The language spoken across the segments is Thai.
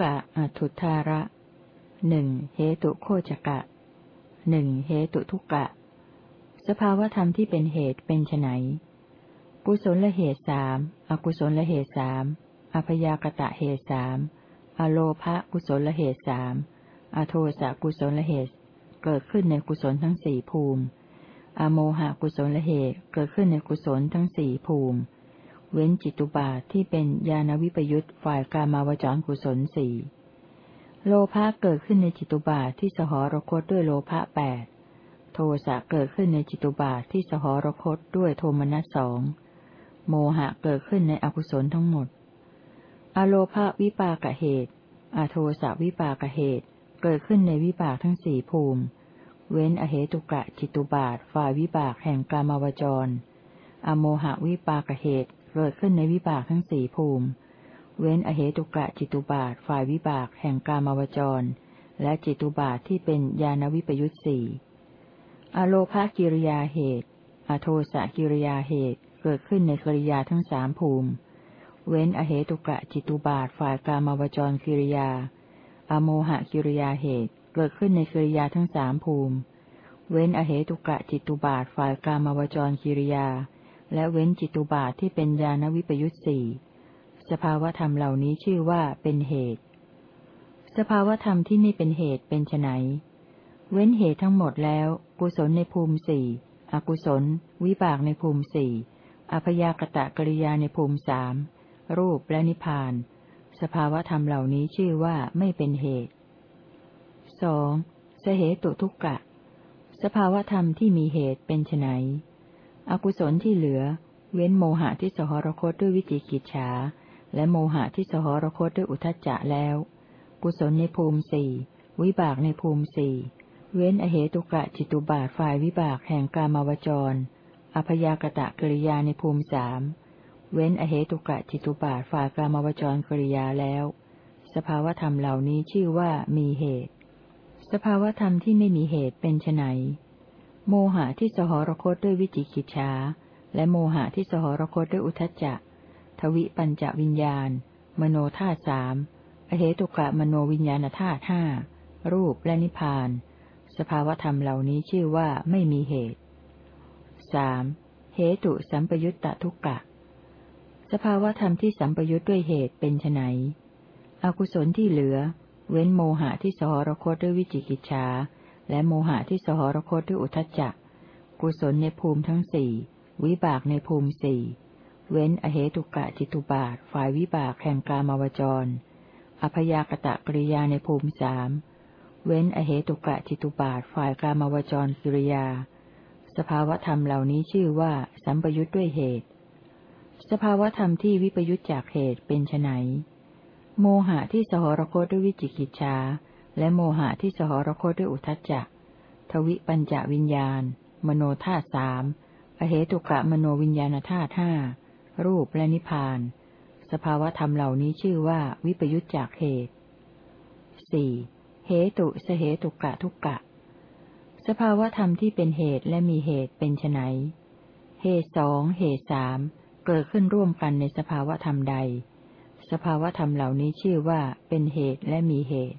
กะอัตุธาระหนึ่งเหตุโคจกะหนึ่งเหตุทุกกะ สภาวธรรมที่เป็นเหตุเป็นไนกุศลละเหตุสามอกุศลละเหตุสามอพยากตะเหตุสามอโลภะกุศลละเหตุสามอโทสะกุศลละเหตุ เกิดขึ้นในกุศลทั้งสี่ภูมิ อโมหะกุศลละเหตุเกิดขึ้นในกุศลทั้งสี่ภูมิ เว้นจิตุบาทที่เป็นญาณวิปยุตฝ่ายกามาวจรกุศลสี่โลภะเกิดขึ้นในจิตุบาทที่สหรคตด้วยโลภะแปดโทสะเกิดขึ้นในจิตุบาทที่สหรคตด้วยโทมนัสสองโมหะเกิดขึ้นในอกุศลทั้งหมด อโลภะวิปากเหตุ อโทสะวิปากเหตุ เกิดขึ้นในวิบากทั้งสี่ภูมิ เว้นอเหตุกะจิตุบาทฝ่ายวิบากแห่งกามาวจร อโมหะวิปากเหตุ เกิดขึ้นในวิบากทั้งสี่ภูมิ เว้นอเหตุกะจิตุบาทฝ่ายวิบากแห่งกามาวจร และจิตุบาทที่เป็นญาณวิปยุตสี่อโลภะกิริยาเหตุ อโทสะกิริยาเหตุเกิดขึ้นในกิริยาทั้งสามภูมิ เว้นอเหตุกะจิตุบาทฝ่ายกามาวจรกิริยา อโมหะกิริยาเหตุเกิดขึ้นในกิริยาทั้งสามภูมิ เว้นอเหตุกะจิตุบาทฝ่ายกามาวจรกิริยา และเว้นจิตุบาทที่เป็นญาณวิปยุตสี่สภาวธรรมเหล่านี้ชื่อว่าเป็นเหตุ สภาวธรรมที่ไม่เป็นเหตุเป็นไนเว้นเหตุทั้งหมดแล้ว กุศลในภูมิสี่อกุศล วิบากในภูมิสี่อพยากตะกริยาในภูมิสามรูปและนิพพาน สภาวธรรมเหล่านี้ชื่อว่าไม่เป็นเหตุสองสเหตุทุกกะ สภาวธรรมที่มีเหตุเป็นไน อกุศลที่เหลือ เว้นโมหะที่สหรคตด้วยวิจิกิจฉา และโมหะที่สหรคตด้วยอุทจจะแล้ว กุศลในภูมิสี่วิบากในภูมิสี่เว้นอเหตุกะจิตุบาทฝ่ายวิบากแห่งกามาวจร อพยากตะกริยาในภูมิสามเว้นอเหตุกะจิตุบาทฝ่ายกามวจรกริยาแล้ว สภาวธรรมเหล่านี้ชื่อว่ามีเหตุ สภาวธรรมที่ไม่มีเหตุเป็นไน โมหะที่สหรคตด้วยวิจิกิจฉาและโมหะที่สหรคตด้วยอุทจจะ ทวิปัญจวิญญาณ มโนธาตุสามอเหตุกะมโนวิญญาณธาตุห้ารูปและนิพพาน สภาวธรรมเหล่านี้ชื่อว่าไม่มีเหตุสามเหตุสัมปยุตตทุกกะ สภาวธรรมที่สัมปยุตด้วยเหตุเป็นไนอกุศลที่เหลือ เว้นโมหะที่สหรคตด้วยวิจิกิจฉา และโมหะที่สหรคตด้วยอุทจจะ กุศลในภูมิทั้งสี่ วิบากในภูมิสี่ เว้นอเหตุกะจิตุบาท ฝ่ายวิบากแห่งกามาวจร อพยากตะกริยาในภูมิสามเว้นอเหตุกะจิตุบาท ฝ่ายกามาวจรกิริยา สภาวธรรมเหล่านี้ชื่อว่า สัมปยุทธ์ด้วยเหตุ สภาวธรรมที่วิปยุทธจากเหตุเป็นไนโมหะที่สหรคตด้วยวิจิกิจชา และโมหะที่สหรคตด้วยอุทจจะ ทวิปัญจวิญญาณ มโนธาสามอเหตุกะมโนวิญญาณธาตุห้ารูปและนิพาน สภาวธรรมเหล่านี้ชื่อว่าวิปยุทธจากเหตุสี่เหตุสเหตุกะทุกกะ สภาวธรรมที่เป็นเหตุและมีเหตุเป็นไนเหตุสองเหตุสามเกิดขึ้นร่วมกันในสภาวธรรมใด สภาวธรรมเหล่านี้ชื่อว่าเป็นเหตุและมีเหตุ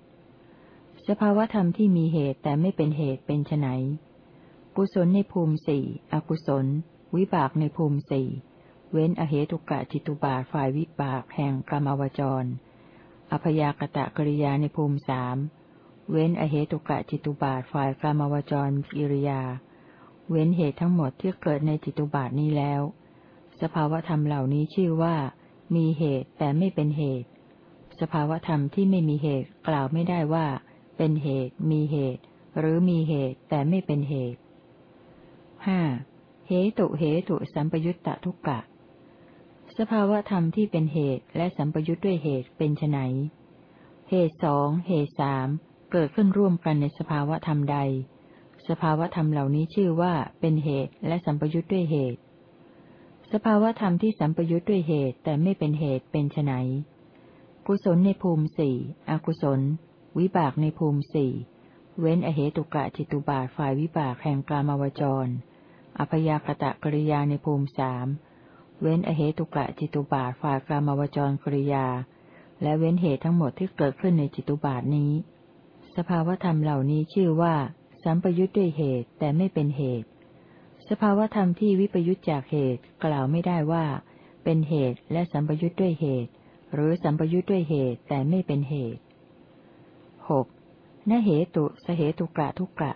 สภาวธรรมที่มีเหตุแต่ไม่เป็นเหตุเป็นไนกุศลในภูมิสี่อกุศล วิบากในภูมิสี่เว้นอเหตุกะจิตุบาทฝ่ายวิบากแห่งกรรมวจร อพยากตะกริยาในภูมิสามเว้นอเหตุกะจิตุบาทฝ่ายกามวจรกิริยา เว้นเหตุทั้งหมดที่เกิดในจิตุบาทนี้แล้ว สภาวธรรมเหล่านี้ชื่อว่า มีเหตุแต่ไม่เป็นเหตุ สภาวธรรมที่ไม่มีเหตุกล่าวไม่ได้ว่า เป็นเหตุ มีเหตุ หรือมีเหตุแต่ไม่เป็นเหตุห้าเหตุเหตุสัมปยุตตะทุกกะ สภาวธรรมที่เป็นเหตุและสัมปยุตด้วยเหตุเป็นไนเหตุสองเหตุสามเกิดขึ้นร่วมกันในสภาวะธรรมใด สภาวะธรรมเหล่านี้ชื่อว่าเป็นเหตุและสัมปยุทธ์ด้วยเหตุ สภาวะธรรมที่สัมปยุทธ์ด้วยเหตุแต่ไม่เป็นเหตุเป็นไนกุศลในภูมิสี่อกุศล วิบากในภูมิสี่ เว้นอเหตุกะจิตุบาทฝ่ายวิบากแห่งกามาวจร อพยากตะกริยาในภูมิสามเว้นอเหตุกะจิตุบาทฝ่ายกามาวจรกริยา และเว้นเหตุทั้งหมดที่เกิดขึ้นในจิตุบาทนี้ สภาวธรรมเหล่านี้ชื่อว่า สัมปยุทธ์ด้วยเหตุแต่ไม่เป็นเหตุ สภาวธรรมที่วิปยุทธจากเหตุกล่าวไม่ได้ว่า เป็นเหตุและสัมปยุทธ์ด้วยเหตุ หรือสัมปยุทธ์ด้วยเหตุแต่ไม่เป็นเหตุ หกนเหตุสเหตุกะทุกะ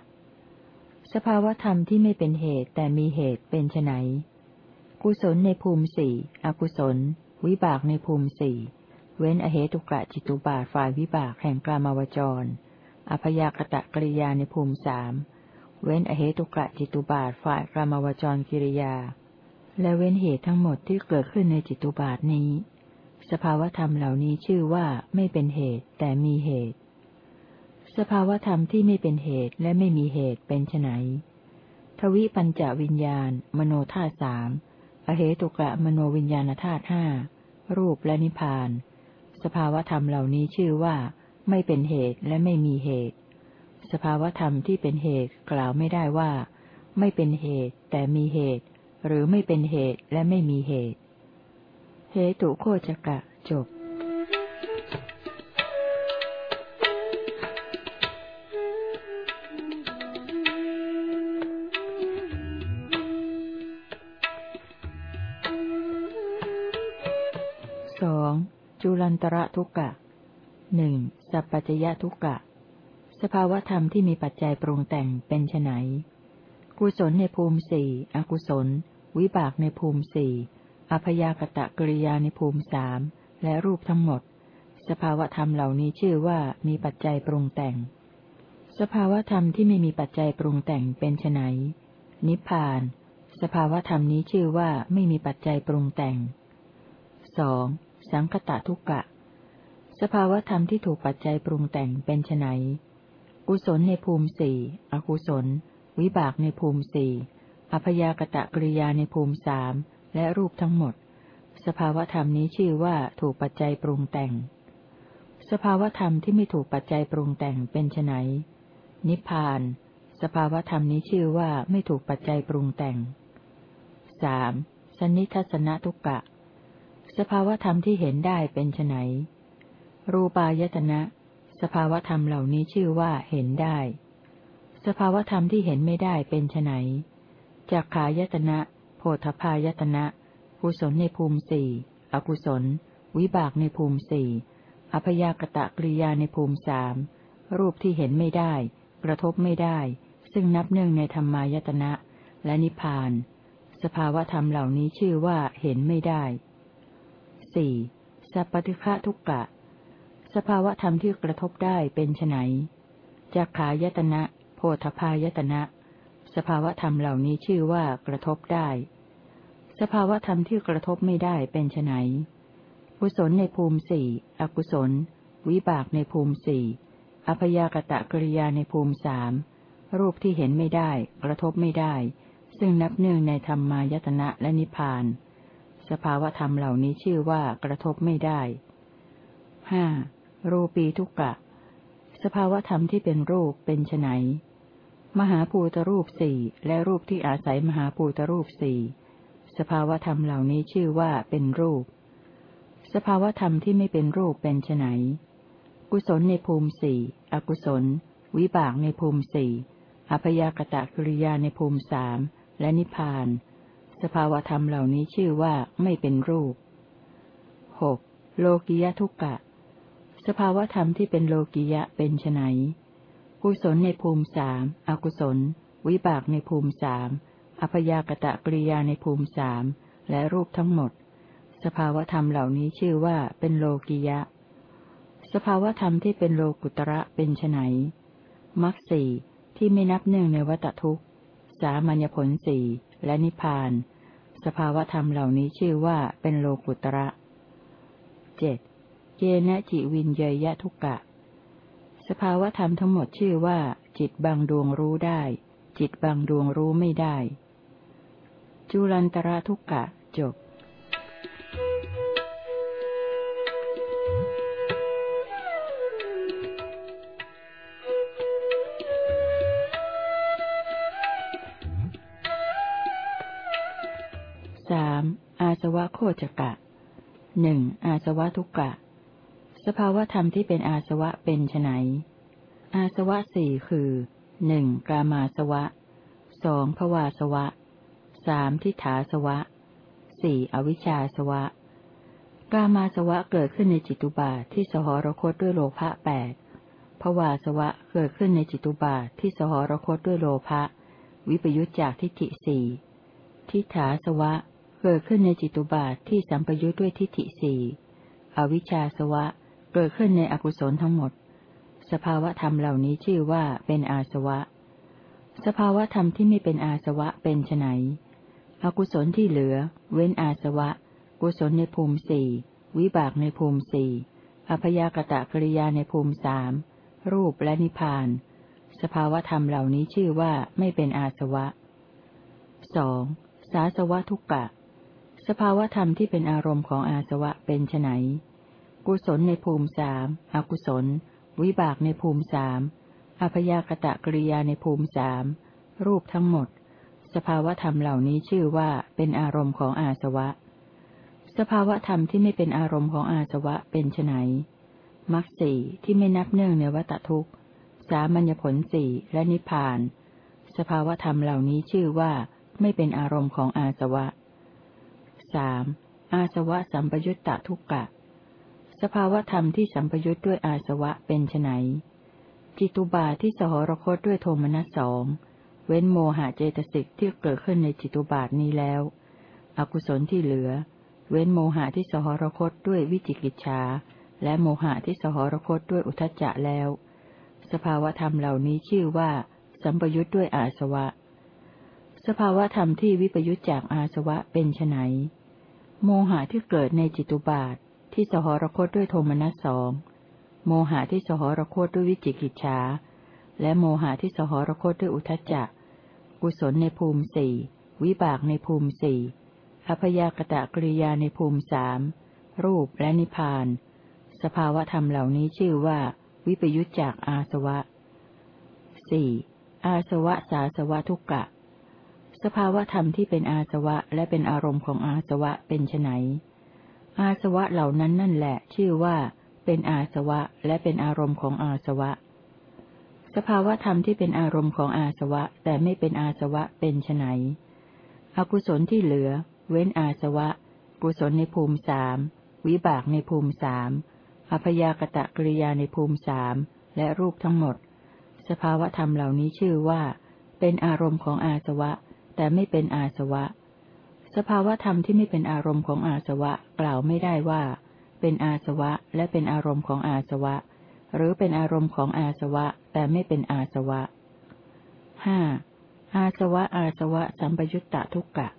สภาวธรรมที่ไม่เป็นเหตุแต่มีเหตุเป็นไนกุศลในภูมิสี่อกุศล วิบากในภูมิสี่เว้นอเหตุกะจิตุบาทฝ่ายวิบากแห่งกลามาวจร อพยากตะกริยาในภูมิสามเว้นอเหตุกะจิตุบาทฝ่ายกลามาวจรกิริยา และเว้นเหตุทั้งหมดที่เกิดขึ้นในจิตุบาทนี้ สภาวธรรมเหล่านี้ชื่อว่าไม่เป็นเหตุแต่มีเหตุ สภาวธรรมที่ไม่เป็นเหตุและไม่มีเหตุเป็นไนทวิปัญจวิญญาณ มโนธาสามอเหตุกะมโนวิญญาณธาตุห้ารูปและนิพพาน สภาวธรรมเหล่านี้ชื่อว่า ไม่เป็นเหตุและไม่มีเหตุ สภาวธรรมที่เป็นเหตุกล่าวไม่ได้ว่า ไม่เป็นเหตุแต่มีเหตุ หรือไม่เป็นเหตุและไม่มีเหตุ เหตุโคจกะจบ ตระทุกกะหนึ่งสัพปัจยทุกะ สภาวธรรมที่มีปัจจัยปรุงแต่งเป็นไนกุศลในภูมิสี่อกุศล วิบากในภูมิสี่อพยากตะกริยาในภูมิสามและรูปทั้งหมด สภาวธรรมเหล่านี้ชื่อว่ามีปัจจัยปรุงแต่ง สภาวธรรมที่ไม่มีปัจจัยปรุงแต่งเป็นไนนิพพาน สภาวธรรมนี้ชื่อว่าไม่มีปัจจัยปรุงแต่งสอง สังคตะทุกะ สภาวธรรมที่ถูกปัจจัยปรุงแต่งเป็นไนกุศลในภูมิสี่อกุศล วิบากในภูมิสี่อพยากตะกริยาในภูมิสามและรูปทั้งหมด สภาวธรรมนี้ชื่อว่าถูกปัจจัยปรุงแต่ง สภาวธรรมที่ไม่ถูกปัจจัยปรุงแต่งเป็นไนนิพพาน สภาวธรรมนี้ชื่อว่าไม่ถูกปัจจัยปรุงแต่งสามสนิทัศนทุกะ สภาวธรรมที่เห็นได้เป็นไนรูปายตนะ สภาวธรรมเหล่านี้ชื่อว่าเห็นได้ สภาวธรรมที่เห็นไม่ได้เป็นไนจากขายตนะ โพธพายตนะ กุศลในภูมิสี่ อกุศล วิบากในภูมิสี่ อพยากตะกริยาในภูมิสาม รูปที่เห็นไม่ได้ กระทบไม่ได้ ซึ่งนับเนื่องในธรรมายตนะ และนิพพาน สภาวธรรมเหล่านี้ชื่อว่าเห็นไม่ได้ สี่สัพปฏิฆะทุกกะ สภาวะธรรมที่กระทบได้เป็นไนจักขายตนะ โพธพายตนะ สภาวะธรรมเหล่านี้ชื่อว่ากระทบได้ สภาวะธรรมที่กระทบไม่ได้เป็นไนกุศลในภูมิสี่อกุศล วิบากในภูมิสี่อพยากตะกริยาในภูมิสามรูปที่เห็นไม่ได้ กระทบไม่ได้ ซึ่งนับเนื่องในธรรมายตนะและนิพพาน สภาวธรรมเหล่านี้ชื่อว่ากระทบไม่ได้ห้ารูปีทุกกะ สภาวธรรมที่เป็นรูปเป็นไนมหาภูตรูปสี่และรูปที่อาศัยมหาภูตรูปสี่สภาวธรรมเหล่านี้ชื่อว่าเป็นรูป สภาวธรรมที่ไม่เป็นรูปเป็นไนกุศลในภูมิสี่อกุศล วิบากในภูมิสี่อพยากตะกิริยาในภูมิสามและนิพพาน สภาวธรรมเหล่านี้ชื่อว่าไม่เป็นรูปหกโลกิยทุกกะ สภาวธรรมที่เป็นโลกิยะเป็นไนกุศลในภูมิสามอกุศล วิบากในภูมิสามอพยากตะกริยาในภูมิสามและรูปทั้งหมด สภาวธรรมเหล่านี้ชื่อว่าเป็นโลกิยะ สภาวธรรมที่เป็นโลกุตระเป็นไนมรรคสี่ที่ไม่นับเนื่องในวัตทุกสามัญญผลสี่และนิพพาน สภาวธรรมเหล่านี้ชื่อว่าเป็นโลกุตระเจ็ดเจนะจิวินเยยะทุกกะ สภาวธรรมทั้งหมดชื่อว่า จิตบางดวงรู้ได้ จิตบางดวงรู้ไม่ได้ จุลันตระทุกกะจบะโคจกะหนึ่งอาสวะทุกกะ สภาวธรรมที่เป็นอาสวะเป็นไนอาสวะสี่คือหนึ่งกามาสวะสองภวาสวะสามทิฏฐาสวะสี่อวิชชาสวะ กามาสวะเกิดขึ้นในจิตุบาทที่สหรคตด้วยโลภะแปดภวาสวะเกิดขึ้นในจิตุบาทที่สหรคตด้วยโลภะวิปยุจจากทิฏฐิสี่ทิฏฐาสวะ เกิดขึ้นในจิตุบาทที่สัมปยุจด้วยทิฏฐิสี่อวิชชาสวะ เกิดขึ้นในอกุศลทั้งหมด สภาวธรรมเหล่านี้ชื่อว่าเป็นอาสวะ สภาวธรรมที่ไม่เป็นอาสวะเป็นไนอกุศลที่เหลือ เว้นอาสวะ กุศลในภูมิสี่วิบากในภูมิสี่อพยากตะกริยาในภูมิสามรูปและนิพพาน สภาวธรรมเหล่านี้ชื่อว่าไม่เป็นอาสวะสองสาสวะทุกกะ สภาวธรรมที่เป็นอารมณ์ของอาสวะเป็นไนกุศลในภูมิสามอกุศล วิบากในภูมิสามอพยากตะกริยาในภูมิสามรูปทั้งหมด สภาวธรรมเหล่านี้ชื่อว่าเป็นอารมณ์ของอาสวะ สภาวธรรมที่ไม่เป็นอารมณ์ของอาสวะเป็นไนมรรคสี่ที่ไม่นับเนื่องในวัตทุกข์ สามัญญผลสี่และนิพพาน สภาวธรรมเหล่านี้ชื่อว่าไม่เป็นอารมณ์ของอาสวะ สามอาสวะสัมปยุตตะทุกกะ สภาวธรรมที่สัมปยุทธ์ด้วยอาสวะเป็นไนจิตุบาที่สหรคตด้วยโทมนัสสองเว้นโมหะเจตสิกที่เกิดขึ้นในจิตุบาทนี้แล้ว อกุศลที่เหลือ เว้นโมหะที่สหรคตด้วยวิจิกิจชาและโมหะที่สหรคตด้วยอุทจจะแล้ว สภาวธรรมเหล่านี้ชื่อว่า สัมปยุทธ์ด้วยอาสวะ สภาวธรรมที่วิปยุทธจากอาสวะเป็นไน โมหะที่เกิดในจิตุบาท ที่สหรคตด้วยโทมนัสสองโมหะที่สหรคตด้วยวิจิกิจฉาและโมหะที่สหรคตด้วยอุทจจะ กุศลในภูมิสี่วิบากในภูมิสี่อพยากตะกริยาในภูมิสามรูปและนิพาน สภาวะธรรมเหล่านี้ชื่อว่า วิปยุจจากอาสวะสี่อาสวะสาสวะทุกกะ สภาวธรรมที่เป็นอาสวะและเป็นอารมณ์ของอาสวะเป็นไนอาสวะเหล่านั้นนั่นแหละ ชื่อว่า เป็นอาสวะและเป็นอารมณ์ของอาสวะ สภาวธรรมที่เป็นอารมณ์ของอาสวะ แต่ไม่เป็นอาสวะเป็นไนอกุศลที่เหลือ เว้นอาสวะ กุศลในภูมิสามวิบากในภูมิสามอพยากตะกริยาในภูมิสามและรูปทั้งหมด สภาวธรรมเหล่านี้ชื่อว่า เป็นอารมณ์ของอาสวะ แต่ไม่เป็นอาสวะ สภาวธรรมที่ไม่เป็นอารมณ์ของอาสวะกล่าวไม่ได้ว่า เป็นอาสวะและเป็นอารมณ์ของอาสวะ หรือเป็นอารมณ์ของอาสวะ แต่ไม่เป็นอาสวะห้าอาสวะอาสวะสัมปยุตตะทุกกะ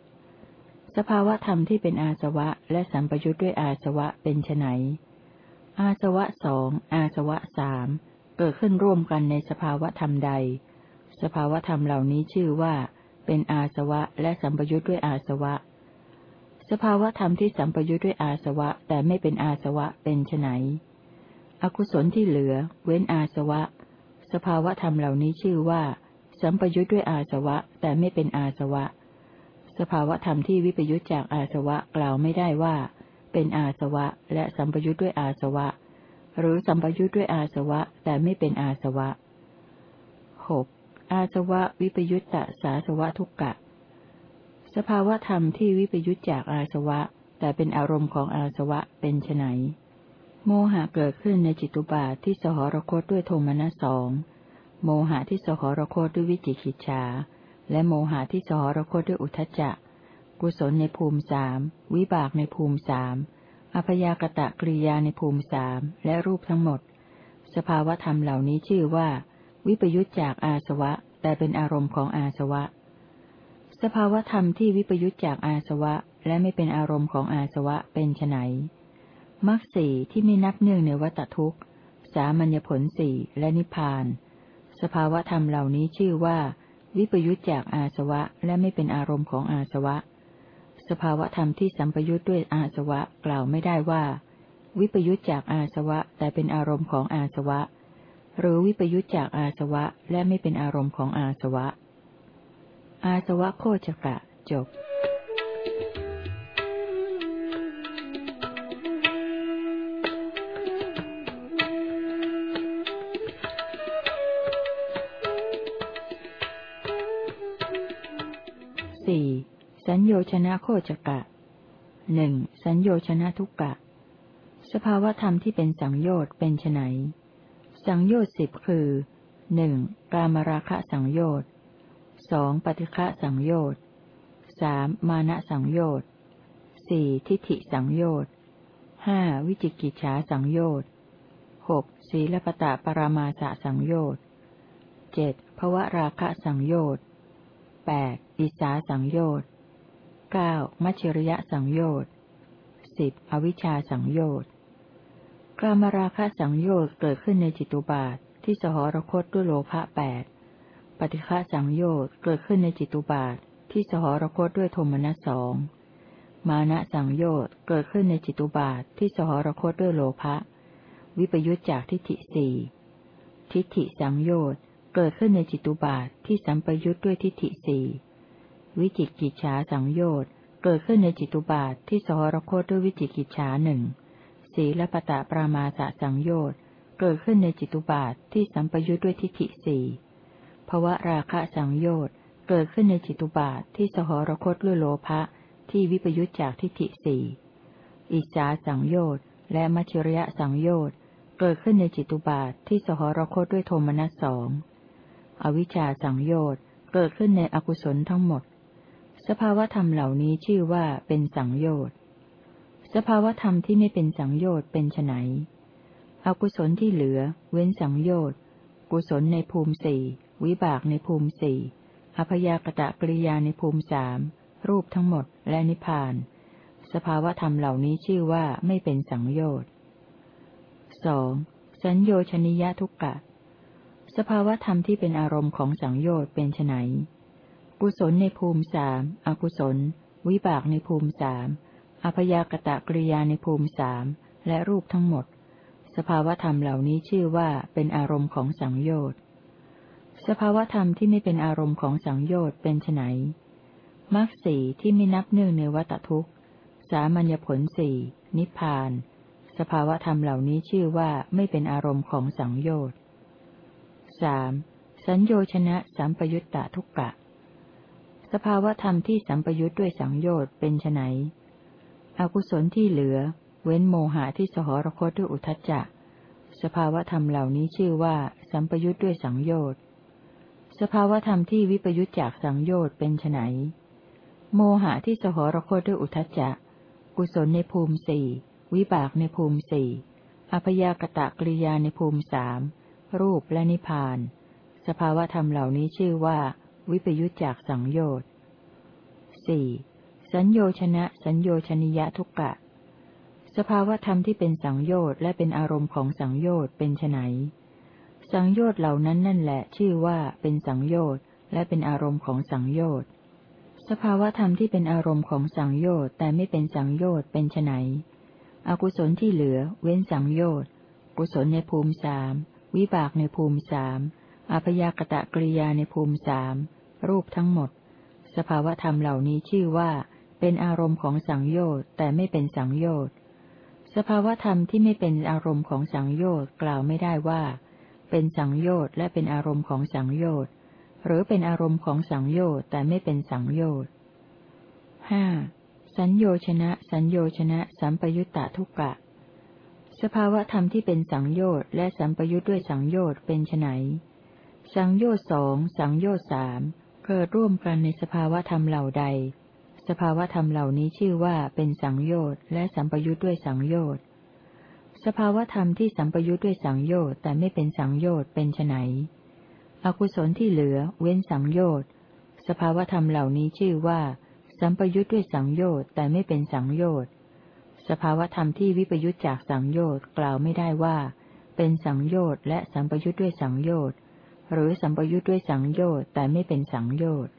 สภาวธรรมที่เป็นอาสวะและสัมปยุตด้วยอาสวะเป็นไนอาสวะสองอาสวะสามเกิดขึ้นร่วมกันในสภาวธรรมใด สภาวธรรมเหล่านี้ชื่อว่า เป็นอาสวะและสัมปยุทธ์ด้วยอาสวะ สภาวธรรมที่สัมปยุทธ์ด้วยอาสวะแต่ไม่เป็นอาสวะเป็นไนอกุศลที่เหลือ เว้นอาสวะ สภาวธรรมเหล่านี้ชื่อว่า สัมปยุทธ์ด้วยอาสวะแต่ไม่เป็นอาสวะ สภาวธรรมที่วิปยุทธจากอาสวะกล่าวไม่ได้ว่า เป็นอาสวะและสัมปยุทธ์ด้วยอาสวะ หรือสัมปยุทธ์ด้วยอาสวะแต่ไม่เป็นอาสวะหก อาสวะวิปยุตตะสาสวะทุกกะ สภาวธรรมที่วิปยุตจากอาสวะ แต่เป็นอารมณ์ของอาสวะเป็นไนโมหะเกิดขึ้นในจิตุบาทที่สหรคตด้วยโทมนัสสองโมหะที่สหรคตด้วยวิจิกิจฉาและโมหะที่สหรคตด้วยอุทจจะ กุศลในภูมิสามวิบากในภูมิสามอพยากตะกริยาในภูมิสามและรูปทั้งหมด สภาวธรรมเหล่านี้ชื่อว่า วิปยุตจากอาสวะ แต่เป็นอารมณ์ของอาสวะ สภาวธรรมที่วิปยุตจากอาสวะ และไม่เป็นอารมณ์ของอาสวะเป็นไนมรรคสี่ที่ไม่นับเนื่องในวัตทุกข์ สามัญญผลสี่และนิพพาน สภาวธรรมเหล่านี้ชื่อว่า วิปยุตจากอาสวะและไม่เป็นอารมณ์ของอาสวะ สภาวธรรมที่สัมปยุตด้วยอาสวะกล่าวไม่ได้ว่า วิปยุตจากอาสวะแต่เป็นอารมณ์ของอาสวะ หรือวิปยุตจากอาสวะและไม่เป็นอารมณ์ของอาสวะ อาสวะโคจกะจบสี่สัญโยชนะโคจกะหนึ่งสัญโยชนะทุกกะ สภาวะธรรมที่เป็นสังโยชน์เป็นไฉน สังโยชน์สิบคือหนึ่งกามราคะสังโยชน์สองปฏิฆะสังโยชน์สามมานะสังโยชน์สี่ทิฏฐิสังโยชน์ห้าวิจิกิจฉาสังโยชน์หกศีลปตะปรามาสะสังโยชน์เจ็ดภวราคะสังโยชน์แปดอิสาสังโยชน์เก้ามัชริยะสังโยชน์สิบอวิชชาสังโยชน์ กามราคะสังโยชน์เกิดขึ้นในจิตุบาทที่สหรคตด้วยโลภะแปดปฏิฆะสังโยชน์เกิดขึ้นในจิตุบาทที่สหรคตด้วยโทมนัสสองมานะสังโยชน์เกิดขึ้นในจิตุบาทที่สหรคตด้วยโลภะวิปยุจจากทิฏฐิสี่ทิฏฐิสังโยชน์เกิดขึ้นในจิตุบาทที่สัมปยุจด้วยทิฏฐิสี่วิจิกิจฉาสังโยชน์เกิดขึ้นในจิตุบาทที่สหรคตด้วยวิจิกิจฉาหนึ่ง สีและปตะปรามาสะสังโยชน์เกิดขึ้นในจิตุบาทที่สัมปยุจด้วยทิฏฐิสี่ภวะราคะสังโยชน์เกิดขึ้นในจิตุบาทที่สหรคตด้วยโลภะที่วิปยุจจากทิฏฐิสี่อิจฉาสังโยชน์และมัชิริยะสังโยชน์เกิดขึ้นในจิตุบาทที่สหรคตด้วยโทมนัสสองอวิชชาสังโยชน์เกิดขึ้นในอกุศลทั้งหมด สภาวธรรมเหล่านี้ชื่อว่าเป็นสังโยชน์ สภาวธรรมที่ไม่เป็นสังโยชน์เป็นไนอกุศลที่เหลือ เว้นสังโยชน์ กุศลในภูมิสี่วิบากในภูมิสี่อภยากตะกริยาในภูมิสามรูปทั้งหมดและนิพพาน สภาวธรรมเหล่านี้ชื่อว่าไม่เป็นสังโยชน์สองสัญโยชนิยทุกกะ สภาวธรรมที่เป็นอารมณ์ของสังโยชน์เป็นไนกุศลในภูมิสามอกุศล วิบากในภูมิสาม อภยากตะกริยาในภูมิสามและรูปทั้งหมด สภาวธรรมเหล่านี้ชื่อว่าเป็นอารมณ์ของสังโยชน์ สภาวธรรมที่ไม่เป็นอารมณ์ของสังโยชน์เป็นไนมรรคสี่ที่ไม่นับเนื่องในวัตทุกข์ สามัญญผลสี่นิพพาน สภาวธรรมเหล่านี้ชื่อว่าไม่เป็นอารมณ์ของสังโยชน์สามสัญโยชนะสัมปยุตตะทุกกะ สภาวธรรมที่สัมปยุตด้วยสังโยชน์เป็นไน อกุศลที่เหลือ เว้นโมหะที่สหรคตด้วยอุทจจะ สภาวธรรมเหล่านี้ชื่อว่า สัมปยุตด้วยสังโยชน์ สภาวธรรมที่วิปยุตจากสังโยชน์เป็นไนโมหะที่สหรคตด้วยอุทจจะ กุศลในภูมิสี่ วิบากในภูมิสี่อพยากตะกริยาในภูมิสาม รูปและนิพพาน สภาวธรรมเหล่านี้ชื่อว่า วิปยุตจากสังโยชน์สี่ สัญโยชนะสัญโยชนิยะทุกกะ สภาวธรรมที่เป็นสังโยชน์และเป็นอารมณ์ของสังโยชน์เป็นไนสังโยชน์เหล่านั้นนั่นแหละ ชื่อว่าเป็นสังโยชน์และเป็นอารมณ์ของสังโยชน์ สภาวธรรมที่เป็นอารมณ์ของสังโยชน์แต่ไม่เป็นสังโยชน์เป็นไนอกุศลที่เหลือ เว้นสังโยชน์ กุศลในภูมิสามวิบากในภูมิสามอภยากตะกริยาในภูมิสามรูปทั้งหมด สภาวธรรมเหล่านี้ชื่อว่า เป็นอารมณ์ของสังโยชน์แต่ไม่เป็นสังโยชน์ สภาวธรรมที่ไม่เป็นอารมณ์ของสังโยชน์กล่าวไม่ได้ว่า เป็นสังโยชน์และเป็นอารมณ์ของสังโยชน์ หรือเป็นอารมณ์ของสังโยชน์แต่ไม่เป็นสังโยชน์ห้าสัญโยชนะ สัญโยชนะ สัมปยุตตะทุกกะสภาวธรรมที่เป็นสังโยชน์และสัมปยุตด้วยสังโยชน์เป็นไนสังโยชน์สองสังโยชน์สามเกิดร่วมกันในสภาวธรรมเหล่าใด สภาวธรรมเหล่านี้ชื่อว่าเป็นสังโยชน์และสัมปยุตด้วยสังโยชน์ สภาวธรรมที่สัมปยุตด้วยสังโยชน์แต่ไม่เป็นสังโยชน์เป็นไนอกุศลที่เหลือ เว้นสังโยชน์ สภาวธรรมเหล่านี้ชื่อว่า สัมปยุทธ์ด้วยสังโยชน์แต่ไม่เป็นสังโยชน์ สภาวธรรมที่วิปยุทธจากสังโยชน์กล่าวไม่ได้ว่า เป็นสังโยชน์และสัมปยุทธ์ด้วยสังโยชน์ หรือสัมปยุทธ์ด้วยสังโยชน์แต่ไม่เป็นสังโยชน์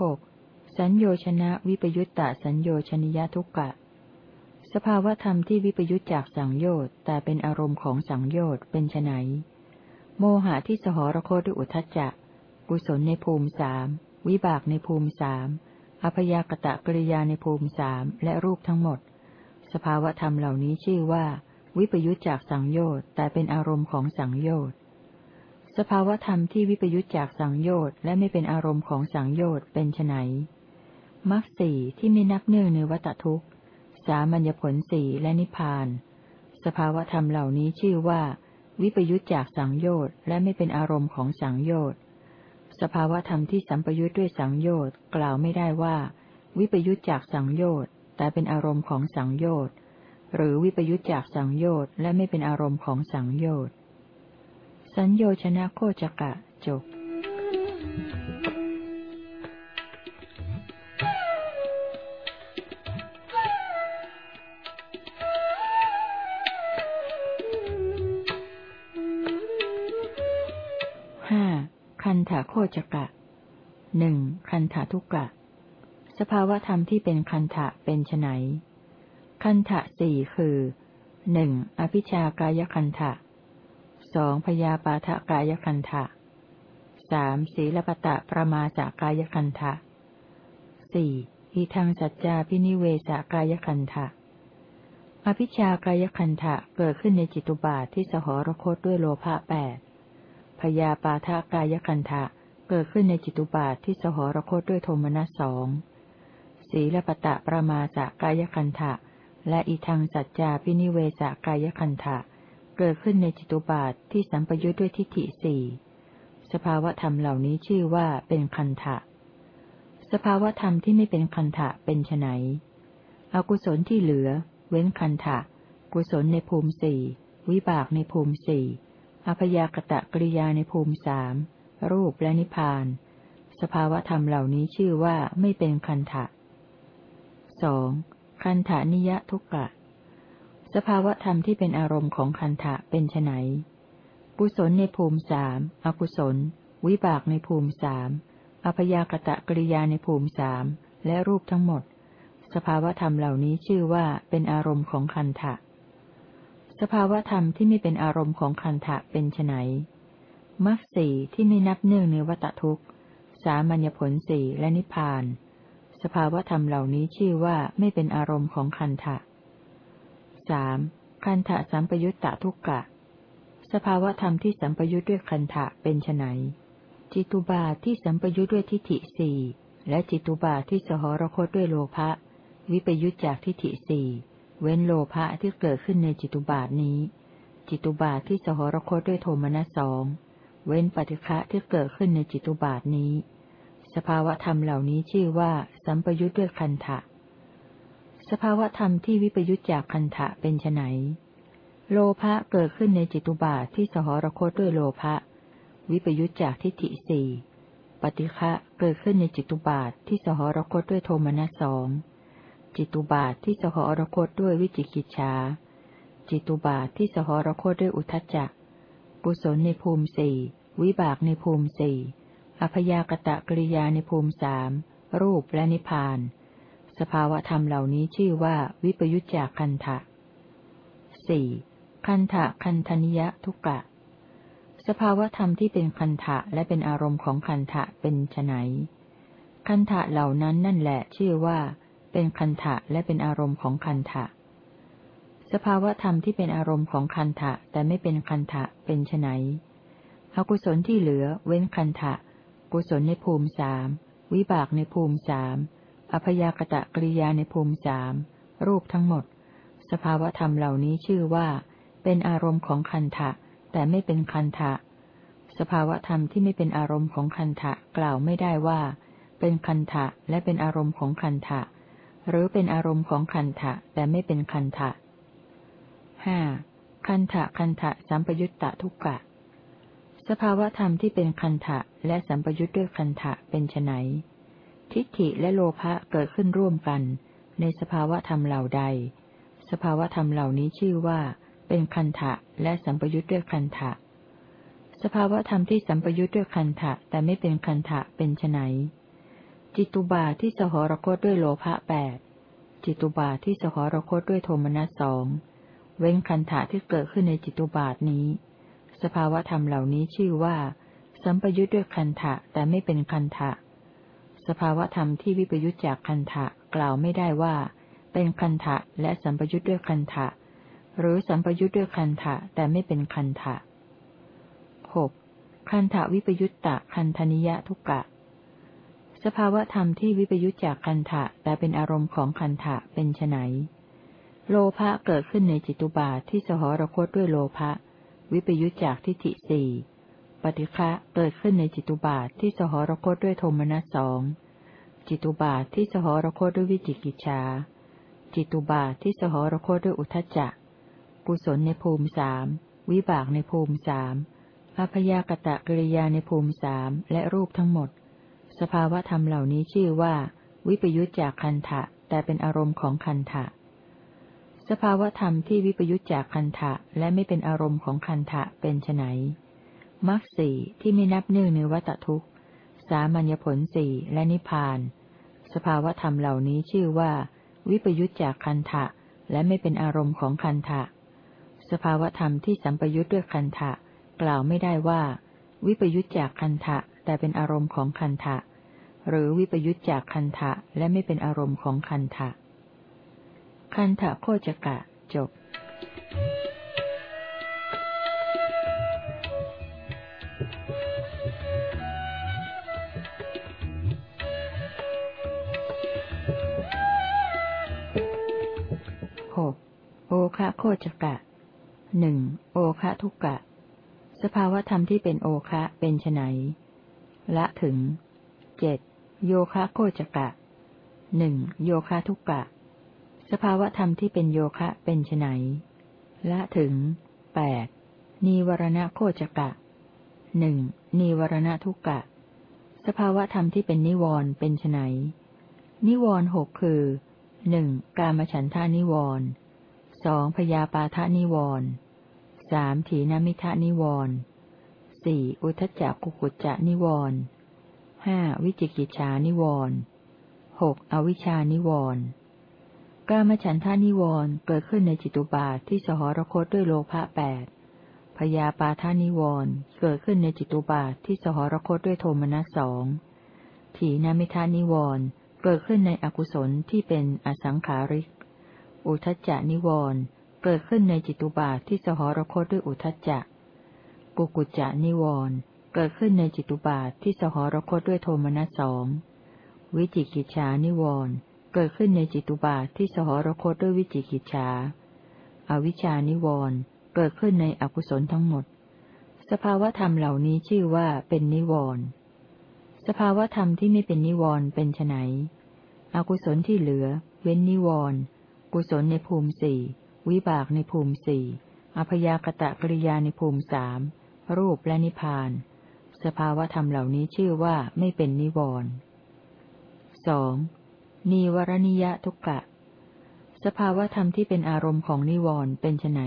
หก สัญโยชนะวิปยุตตะสัญโยชนิยทุกกะ สภาวธรรมที่วิปยุตจากสังโยชน์แต่เป็นอารมณ์ของสังโยชน์เป็นไนโมหะที่สหรคด้วยอุทจจะ กุศลในภูมิสามวิบากในภูมิสามอภยากตะกริยาในภูมิสามและรูปทั้งหมด สภาวธรรมเหล่านี้ชื่อว่า วิปยุจจากสังโยชน์แต่เป็นอารมณ์ของสังโยชน์สภาวธรรมที่วิปยุจจากสังโยชน์และไม่เป็นอารมณ์ของสังโยชน์เป็นไน มรรคสี่ที่ไม่นับเนื่องในวัตทุกข์ สามัญญผลสี่และนิพพาน สภาวธรรมเหล่านี้ชื่อว่า วิปยุจจากสังโยชน์และไม่เป็นอารมณ์ของสังโยชน์สภาวธรรมที่สัมปยุจด้วยสังโยชน์กล่าวไม่ได้ว่า วิปยุจจากสังโยชน์แต่เป็นอารมณ์ของสังโยชน์หรือวิปยุจจากสังโยชน์และไม่เป็นอารมณ์ของสังโยชน์สัญโยชนะโคจกะจบ โคจกะหนึ่งคันถาทุกะ สภาวธรรมที่เป็นคันถะเป็นไนคันถะสี่คือหนึ่งอภิชากายคันถะสองพยาปาทะกายคันทะสามศีลปตะประมาสกายคันทะสี่อิทังสัจจาพินิเวสกายคันทะอภิชากายคันทะเกิดขึ้นในจิตุบาทที่สหรคตด้วยโลภะแปดพยาปาทะกายคันทะ เกิดขึ้นในจิตุบาทที่สหรคตด้วยโทมนัสสองศีลปตะประมาสกายคันทะและอิทังสัจจาพินิเวสกายคันทะเกิดขึ้นในจิตุบาทที่สัมปยุทธ์ด้วยทิฏฐิสี่สภาวธรรมเหล่านี้ชื่อว่าเป็นคันทะสภาวธรรมที่ไม่เป็นคันทะเป็นไนอกุศลที่เหลือ เว้นคันทะกุศลในภูมิสี่วิบากในภูมิสี่อพยากตะกริยาในภูมิสาม รูปและนิพพาน สภาวธรรมเหล่านี้ชื่อว่าไม่เป็นคันทะสองคันธานิยทุกกะ สภาวธรรมที่เป็นอารมณ์ของคันธะเป็นไนกุศลในภูมิสามอกุศล วิบากในภูมิสามอพยากตะกริยาในภูมิสามและรูปทั้งหมด สภาวธรรมเหล่านี้ชื่อว่าเป็นอารมณ์ของคันธะสภาวธรรมที่ไม่เป็นอารมณ์ของคันธะเป็นไน มรรคสี่ที่ไม่นับเนื่องในวัตทุกข์ สามัญญผลสี่และนิพพาน สภาวธรรมเหล่านี้ชื่อว่าไม่เป็นอารมณ์ของคันธะสามคันธะสัมปยุตตะทุกกะ สภาวธรรมที่สัมปยุตด้วยคันธะเป็นไนจิตุบาที่สัมปยุตด้วยทิฏฐิสี่และจิตุบาทที่สหรคตด้วยโลภะวิปยุตจากทิฏฐิสี่เว้นโลภะที่เกิดขึ้นในจิตุบาทนี้ จิตุบาทที่สหรคตด้วยโทมนัสสอง เว้นปฏิฆะที่เกิดขึ้นในจิตุบาทนี้ สภาวธรรมเหล่านี้ชื่อว่า สัมปยุตด้วยคันธะสภาวธรรมที่วิปยุจจากคันธะเป็นไนโลภะเกิดขึ้นในจิตุบาทที่สหรคตด้วยโลภะวิปยุจจากทิฏฐิสี่ปฏิฆะเกิดขึ้นในจิตุบาทที่สหรคตด้วยโทมนัสสองจิตุบาทที่สหรคตด้วยวิจิกิจฉาจิตุบาทที่สหรคตด้วยอุทจจะ กุศลในภูมิสี่วิบากในภูมิสี่อพยากตะกริยาในภูมิสามรูปและนิพพาน สภาวธรรมเหล่านี้ชื่อว่าวิปยุจจากคันทะสี่คันทะคันธนิยทุกะ สภาวธรรมที่เป็นคันทะและเป็นอารมณ์ของคันทะเป็นไนคันทะเหล่านั้นนั่นแหละชื่อว่า เป็นคันทะและเป็นอารมณ์ของคันทะ สภาวธรรมที่เป็นอารมณ์ของคันทะแต่ไม่เป็นคันทะเป็นไนอกุศลที่เหลือ เว้นคันทะกุศลในภูมิสามวิบากในภูมิสามอพยากตะกริยาในภูมิสามรูปทั้งหมด สภาวธรรมเหล่านี้ชื่อว่า เป็นอารมณ์ของคันทะแต่ไม่เป็นคันทะสภาวธรรมที่ไม่เป็นอารมณ์ของคันทะกล่าวไม่ได้ว่า เป็นคันทะและเป็นอารมณ์ของคันทะหรือเป็นอารมณ์ของคันทะแต่ไม่เป็นคันทะ ห้าคันทะคันทะสัมปยุตตะทุกกะ สภาวธรรมที่เป็นคันทะและสัมปยุตด้วยคันทะเป็นไนทิฏฐิและโลภะเกิดขึ้นร่วมกัน ในสภาวะธรรมเหล่าใด สภาวะธรรมเหล่านี้ชื่อว่า เป็นคันทะและสัมปยุทธ์ด้วยคันทะสภาวะธรรมที่สัมปยุทธ์ด้วยคันทะแต่ไม่เป็นคันทะเป็นไนจิตุบาที่สหรคตด้วยโลภะแปดจิตุบาที่สหรคตด้วยโทมนัสสอง เว้นคันทะที่เกิดขึ้นในจิตุบาทนี้ สภาวะธรรมเหล่านี้ชื่อว่า สัมปยุทธ์ด้วยคันทะแต่ไม่เป็นคันทะสภาวธรรมที่วิปยุจจากคันทะกล่าวไม่ได้ว่า เป็นคันทะและสัมปยุจด้วยคันทะหรือสัมปยุจด้วยคันทะแต่ไม่เป็นคันทะหกคันธวิปยุตตะคันธนิยะทุกกะ สภาวธรรมที่วิปยุตจากคันธะแต่เป็นอารมณ์ของคันธะเป็นไน โลภะเกิดขึ้นในจิตุบาทที่สหรคตด้วยโลภะ วิปยุตจากทิฏฐิสี่ปฏิฆะเกิดขึ้นในจิตุบาทที่สหรคตด้วยโทมนัสสองจิตุบาทที่สหรคตด้วยวิจิกิจชา จิตุบาทที่สหรคตด้วยอุทจจะกุศลในภูมิสามวิบากในภูมิสามอพยากตะกิริยาในภูมิสามและรูปทั้งหมด สภาวะธรรมเหล่านี้ชื่อว่า วิปยุจจากคันทะแต่เป็นอารมณ์ของคันทะ สภาวธรรมที่วิปยุจจากคันทะและไม่เป็นอารมณ์ของคันทะเป็นไนมรรคสี่ที่ไม่นับเนื่องในวัตทุกข์ สามัญญผลสี่และนิพพาน สภาวธรรมเหล่านี้ชื่อว่า วิปยุจจากคันทะและไม่เป็นอารมณ์ของคันทะสภาวธรรมที่สัมปยุจด้วยคันทะกล่าวไม่ได้ว่า วิปยุจจากคันทะแต่เป็นอารมณ์ของคันทะหรือวิปยุจจากคันทะและไม่เป็นอารมณ์ของคันทะ คันทะโคจกะ จบหกโอคะโคจกะหนึ่งโอคะทุกะ สภาวธรรมที่เป็นโอคะเป็นไนละถึงเจ็ดโยคะโคจกะหนึ่งโยคะทุกะ สภาวธรรมที่เป็นโยคะเป็นไนละถึงแปดนีวรณะโคจกะหนึ่งนีวรณะทุกะ สภาวธรรมที่เป็นนิวรณ์เป็นไนนิวรณ์หกคือหนึ่งกามฉันทานิวรณ์สองพยาปาทานิวรณ์สามถีนมิทะนิวรณ์สี่อุทจักกุกุจจะนิวรณ์ห้าวิจิกิจฉานิวรณ์หกอวิชานิวรณ์ กามฉันทานิวรณ์เกิดขึ้นในจิตุบาทที่สหรคตด้วยโลภะแปดพยาปาทานิวรณ์เกิดขึ้นในจิตุบาทที่สหรคตด้วยโทมนัสสองถีนามิทานิวรณ์เกิดขึ้นในอกุศลที่เป็นอสังขาริก อุทจจานิวรณ์เกิดขึ้นในจิตุบาทที่สหรคตด้วยอุทจจะ กุกุจจานิวรณ์เกิดขึ้นในจิตุบาทที่สหรคตด้วยโทมนัสสอง วิจิกิจฉานิวรณ์ เกิดขึ้นในจิตุบาทที่สหรคตด้วยวิจิกิจฉาอวิชานิวรณ์เกิดขึ้นในอกุศลทั้งหมด สภาวธรรมเหล่านี้ชื่อว่าเป็นนิวรณ์สภาวธรรมที่ไม่เป็นนิวรณ์เป็นไนอกุศลที่เหลือ เว้นนิวรณ์กุศลในภูมิสี่วิบากในภูมิสี่อพยากตะกริยาในภูมิสามรูปและนิพาน สภาวธรรมเหล่านี้ชื่อว่าไม่เป็นนิวรณ์สอง นิวรณิยะทุกกะ สภาวธรรมที่เป็นอารมณ์ของนิวรณ์เป็นไน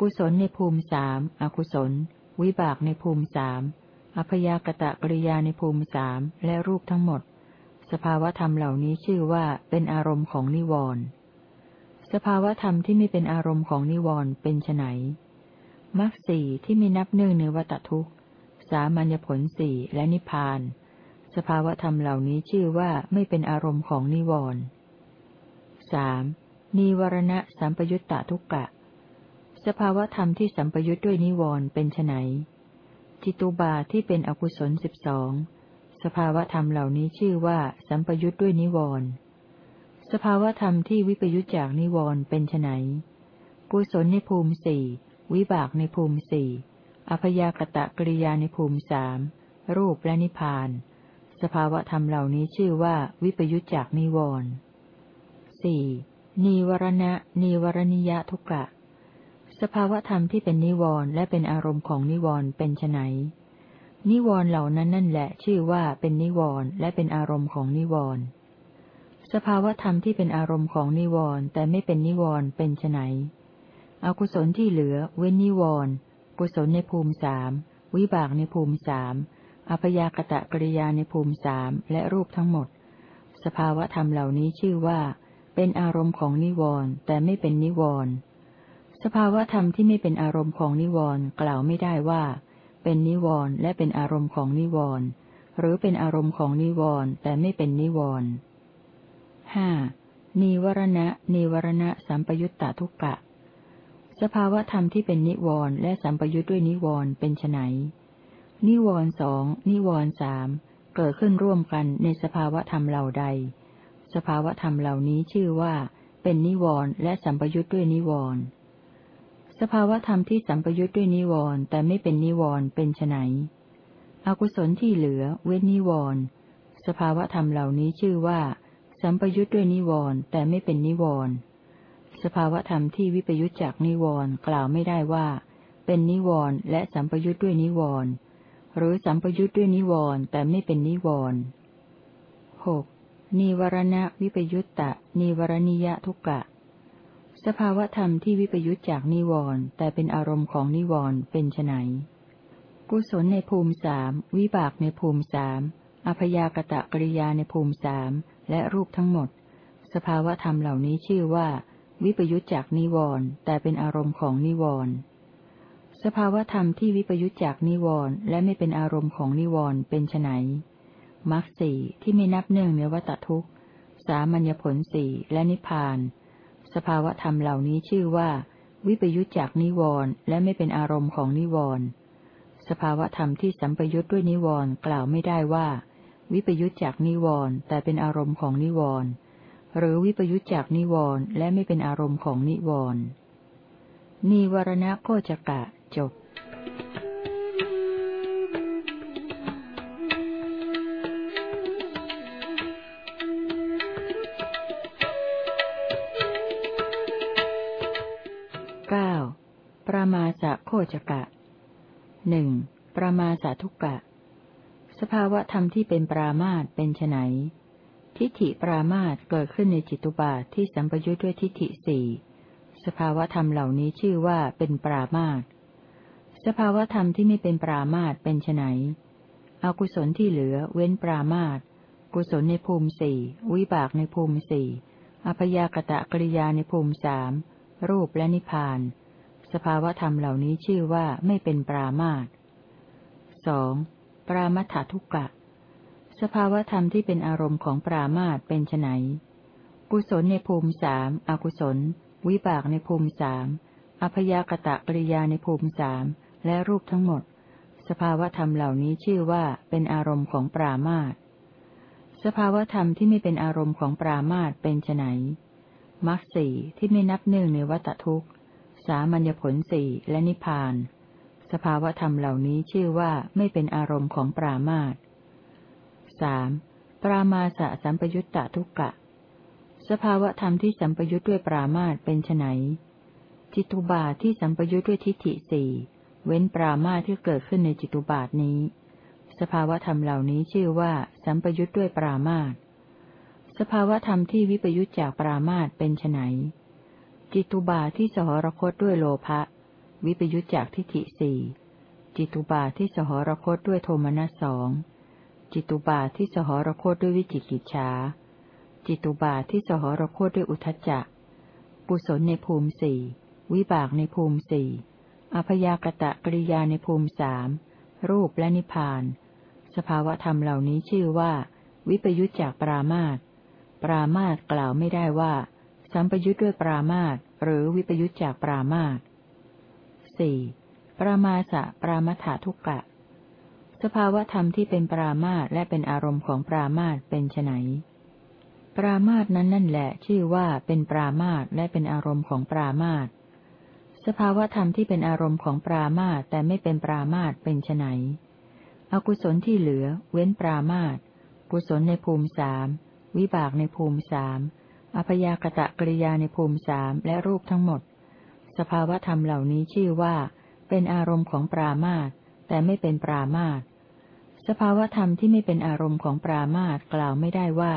กุศลในภูมิสามอกุศล วิบากในภูมิสามอพยากตะกริยาในภูมิสามและรูปทั้งหมด สภาวธรรมเหล่านี้ชื่อว่าเป็นอารมณ์ของนิวรณ์สภาวธรรมที่ไม่เป็นอารมณ์ของนิวรณ์เป็นไนมรรคสี่ที่ไม่นับเนื่องในวัตทุกข์ สามัญญผลสี่และนิพพาน สภาวธรรมเหล่านี้ชื่อว่าไม่เป็นอารมณ์ของนิวรณ์สามนิวรณะสัมปยุตตะทุกกะ สภาวธรรมที่สัมปยุตด้วยนิวรณ์เป็นไนจิตุบาที่เป็นอกุศลสิบสองสภาวธรรมเหล่านี้ชื่อว่าสัมปยุทธ์ด้วยนิวรณ์สภาวธรรมที่วิปยุทธจากนิวรณ์เป็นไนกุศลในภูมิสี่วิบากในภูมิสี่อพยากตะกริยาในภูมิสามรูปและนิพาน สภาวธรรมเหล่านี้ชื่อว่าวิปยุทธจากนิวรณ์สี่นีวรณะนีวรณิยะทุกะ สภาวธรรมที่เป็นนิวรณ์และเป็นอารมณ์ของนิวรณ์เป็นไนนิวรณ์เหล่านั้นนั่นแหละชื่อว่าเป็นนิวรณ์และเป็นอารมณ์ของนิวรณ์สภาวธรรมที่เป็นอารมณ์ของนิวรณ์แต่ไม่เป็นนิวรณ์เป็นไนอกุศลที่เหลือ เว้นนิวรณ์กุศลในภูมิสามวิบากในภูมิสาม อพยากตะกริยาในภูมิสามและรูปทั้งหมด สภาวธรรมเหล่านี้ชื่อว่า เป็นอารมณ์ของนิวรณ์แต่ไม่เป็นนิวรณ์สภาวธรรมที่ไม่เป็นอารมณ์ของนิวรณ์กล่าวไม่ได้ว่า เป็นนิวรณ์และเป็นอารมณ์ของนิวรณ์หรือเป็นอารมณ์ของนิวรณ์แต่ไม่เป็นนิวรณ์ห้านิวรณะ นิวรณะสัมปยุตตาทุกกะ สภาวธรรมที่เป็นนิวรณ์และสัมปยุตด้วยนิวรณ์เป็นไน นิวรณ์สองนิวรณ์สามเกิดขึ้นร่วมกันในสภาวะธรรมเหล่าใด สภาวะธรรมเหล่านี้ชื่อว่า เป็นนิวรณ์และสัมปยุทธ์ด้วยนิวรณ์สภาวะธรรมที่สัมปยุทธ์ด้วยนิวรณ์แต่ไม่เป็นนิวรณ์เป็นไนอกุศลที่เหลือ เว้นนิวรณ์สภาวะธรรมเหล่านี้ชื่อว่า สัมปยุทธ์ด้วยนิวรณ์แต่ไม่เป็นนิวรณ์สภาวะธรรมที่วิปยุทธจากนิวรณ์กล่าวไม่ได้ว่า เป็นนิวรณ์และสัมปยุทธ์ด้วยนิวรณ์ หรือสัมปยุทธ์ด้วยนิวรณ์แต่ไม่เป็นนิวรณ์หกนิวรณะวิปยุตตะ นิวรณิยทุกะ สภาวธรรมที่วิปยุตจากนิวรณ์แต่เป็นอารมณ์ของนิวรณ์เป็นไนกุศลในภูมิสามวิบากในภูมิสามอพยากตะกริยาในภูมิสามและรูปทั้งหมด สภาวธรรมเหล่านี้ชื่อว่า วิปยุตจากนิวรณ์แต่เป็นอารมณ์ของนิวรณ์ สภาวธรรมที่วิปยุจจากนิวรณ์และไม่เป็นอารมณ์ของนิวรณ์เป็นไนมรรคสี่ที่ไม่นับเนื่องในวัตทุกข์ สามัญญผลสี่และนิพพาน สภาวธรรมเหล่านี้ชื่อว่า วิปยุจจากนิวรณ์และไม่เป็นอารมณ์ของนิวรณ์สภาวธรรมที่สัมปยุจด้วยนิวรณ์กล่าวไม่ได้ว่า วิปยุจจากนิวรณ์แต่เป็นอารมณ์ของนิวรณ์หรือวิปยุจจากนิวรณ์และไม่เป็นอารมณ์ของนิวรณ์นิวรณะโคจกะ จบเก้าประมาสะโคจกะหนึ่งประมาสะทุกกะ สภาวะธรรมที่เป็นปรามาตเป็นไนทิฏฐิปรามาตเกิดขึ้นในจิตุบาทที่สัมปยุทธ์ด้วยทิฏฐิสี่ สภาวะธรรมเหล่านี้ชื่อว่าเป็นปรามาต สภาวธรรมที่ไม่เป็นปรามาตเป็นไนอกุศลที่เหลือเว้นปรามาตกุศลในภูมิสี่วิบากในภูมิสี่อพยากตะกริยาในภูมิสามรูปและนิพพาน สภาวธรรมเหล่านี้ชื่อว่าไม่เป็นปรามาตสองปรามัถทุกกะ สภาวธรรมที่เป็นอารมณ์ของปรามาตเป็นไนกุศลในภูมิสามอกุศล วิบากในภูมิสามอพยากตะกริยาในภูมิสาม และรูปทั้งหมด สภาวธรรมเหล่านี้ชื่อว่าเป็นอารมณ์ของปรามาตสภาวธรรมที่ไม่เป็นอารมณ์ของปรามาตเป็นไนมรรคสี่ที่ไม่นับหนึ่งในวัตทุกข์ สามัญญผลสี่และนิพพาน สภาวธรรมเหล่านี้ชื่อว่าไม่เป็นอารมณ์ของปรามาตสามปรามาสะสัมปยุตตะทุกกะ สภาวธรรมที่สัมปยุตด้วยปรามาตเป็นไนจิตุบาที่สัมปยุตด้วยทิฏฐิสี่ เว้นปรามาที่เกิดขึ้นในจิตุบาทนี้ สภาวธรรมเหล่านี้ชื่อว่า สัมปยุทธ์ด้วยปรามาตสภาวธรรมที่วิปยุทธจากปรามาตเป็นไนจิตุบาที่สหรคตด้วยโลภะวิปยุทธจากทิฏฐิสี่จิตุบาที่สหรคตด้วยโทมนัสสองจิตุบาที่สหรคตด้วยวิจิกิจฉาจิตุบาที่สหรคตด้วยอุทจจะปุศลในภูมิสี่ วิบากในภูมิสี่ อพยากตะกริยาในภูมิสามรูปและนิพพาน สภาวธรรมเหล่านี้ชื่อว่า วิปยุจจากปรามาตปรามาตกล่าวไม่ได้ว่า สัมปยุจด้วยปรามาตหรือวิปยุจจากปรามาตสี่ปรามาสะปรามัฐทุกกะ สภาวธรรมที่เป็นปรามาตและเป็นอารมณ์ของปรามาตเป็นไนปรามาตนั้นนั่นแหละชื่อว่าเป็นปรามาตและเป็นอารมณ์ของปรามาต สภาวธรรมที่เป็นอารมณ์ของปรามาตแต่ไม่เป็นปรามาตเป็นไนอกุศลที่เหลือ เว้นปรามาตกุศลในภูมิสามวิบากในภูมิสามอพยากตะกริยาในภูมิสามและรูปทั้งหมด สภาวธรรมเหล่านี้ชื่อว่า เป็นอารมณ์ของปรามาตแต่ไม่เป็นปรามาตสภาวธรรมที่ไม่เป็นอารมณ์ของปรามาตกล่าวไม่ได้ว่า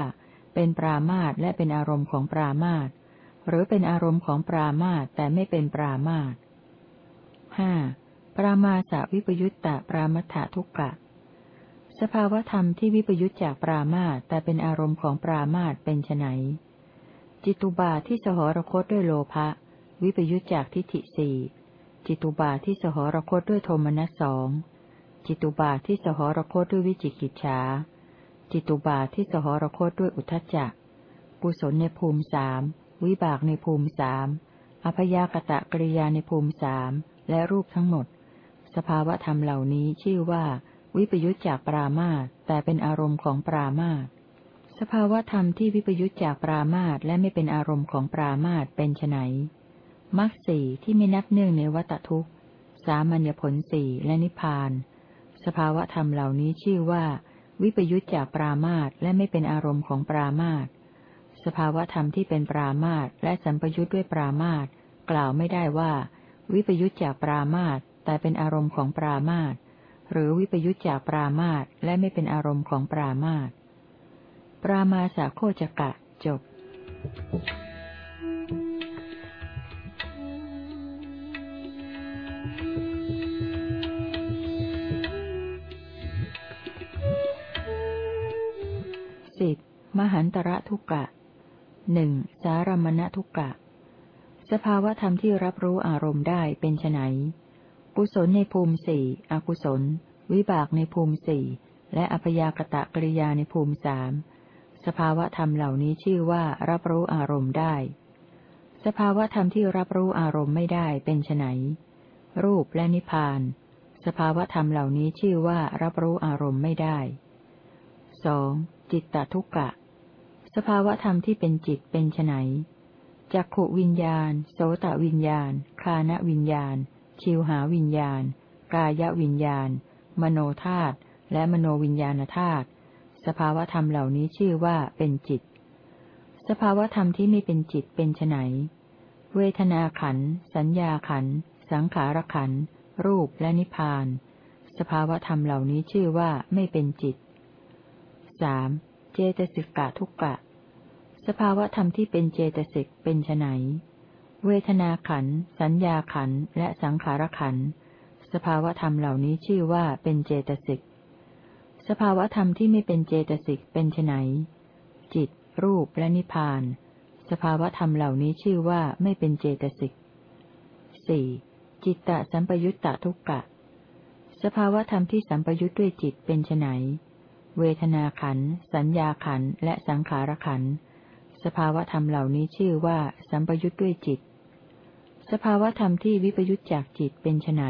เป็นปรามาตและเป็นอารมณ์ของปรามาต หรือเป็นอารมณ์ของปรามาตแต่ไม่เป็นปรามาตห้าปรามาสวิปยุตตะปรามัฏทุกกะ สภาวธรรมที่วิปยุตจากปรามาตแต่เป็นอารมณ์ของปรามาตเป็นไนจิตุบาที่สหรคตด้วยโลภะวิปยุตจากทิฏฐิสี่จิตุบาที่สหรคตด้วยโทมนัสสองจิตุบาที่สหรคตด้วยวิจิกิจฉาจิตุบาที่สหรคตด้วยอุทจจะกุศลในภูมิสาม วิบากในภูมิสามอพยากตะกริยาในภูมิสามและรูปทั้งหมด สภาวะธรรมเหล่านี้ชื่อว่า วิปยุจจากปรามาตแต่เป็นอารมณ์ของปรามาตสภาวะธรรมที่วิปยุจจากปรามาตและไม่เป็นอารมณ์ของปรามาตเป็นไนมรรคสี่ที่ไม่นับเนื่องในวัตทุกข์ สามัญญผลสี่และนิพพาน สภาวะธรรมเหล่านี้ชื่อว่า วิปยุจจากปรามาตและไม่เป็นอารมณ์ของปรามาต สภาวธรรมที่เป็นปรามาตและสัมปยุจด้วยปรามาตกล่าวไม่ได้ว่า วิปยุจจากปรามาตแต่เป็นอารมณ์ของปรามาตหรือวิปยุจจากปรามาตและไม่เป็นอารมณ์ของปรามาตปรามาสาโคจกะจบสิบมหันตระทุกะ หนึ่งสารมณทุกะ สภาวธรรมที่รับรู้อารมณ์ได้เป็นไนกุศลในภูมิสี่อกุศล วิบากในภูมิสี่และอพยากตะกริยาในภูมิสามสภาวธรรมเหล่านี้ชื่อว่ารับรู้อารมณ์ได้ สภาวธรรมที่รับรู้อารมณ์ไม่ได้เป็นไนรูปและนิพพาน สภาวธรรมเหล่านี้ชื่อว่ารับรู้อารมณ์ไม่ได้สองจิตตทุกกะ สภาวธรรมที่เป็นจิตเป็นไนจักขวิญญาณ โสตวิญญาณ คานวิญญาณ ชิวหาวิญญาณ กายวิญญาณ มโนธาตุและมโนวิญญาณธาตุสภาวธรรมเหล่านี้ชื่อว่าเป็นจิต สภาวธรรมที่ไม่เป็นจิตเป็นไนเวทนาขัน สัญญาขัน สังขารขัน รูปและนิพพาน สภาวธรรมเหล่านี้ชื่อว่าไม่เป็นจิตสามเจตสิกะทุกกะ สภาวะธรรมที่เป็นเจตสิกเป็นไนเวทนาขัน สัญญาขัน และสังขารขัน สภาวะธรรมเหล่านี้ชื่อว่าเป็นเจตสิก สภาวะธรรมที่ไม่เป็นเจตสิกเป็นไนจิต รูป และนิพพาน สภาวะธรรมเหล่านี้ชื่อว่าไม่เป็นเจตสิกสี่จิตตสัมปยุตตะทุกกะ สภาวะธรรมที่สัมปยุตด้วยจิตเป็นไนเวทนาขัน สัญญาขัน และสังขารขันธ์ สภาวธรรมเหล่านี้ชื่อว่าสัมปยุทธ์ด้วยจิต สภาวธรรมที่วิปยุทธจากจิตเป็นไน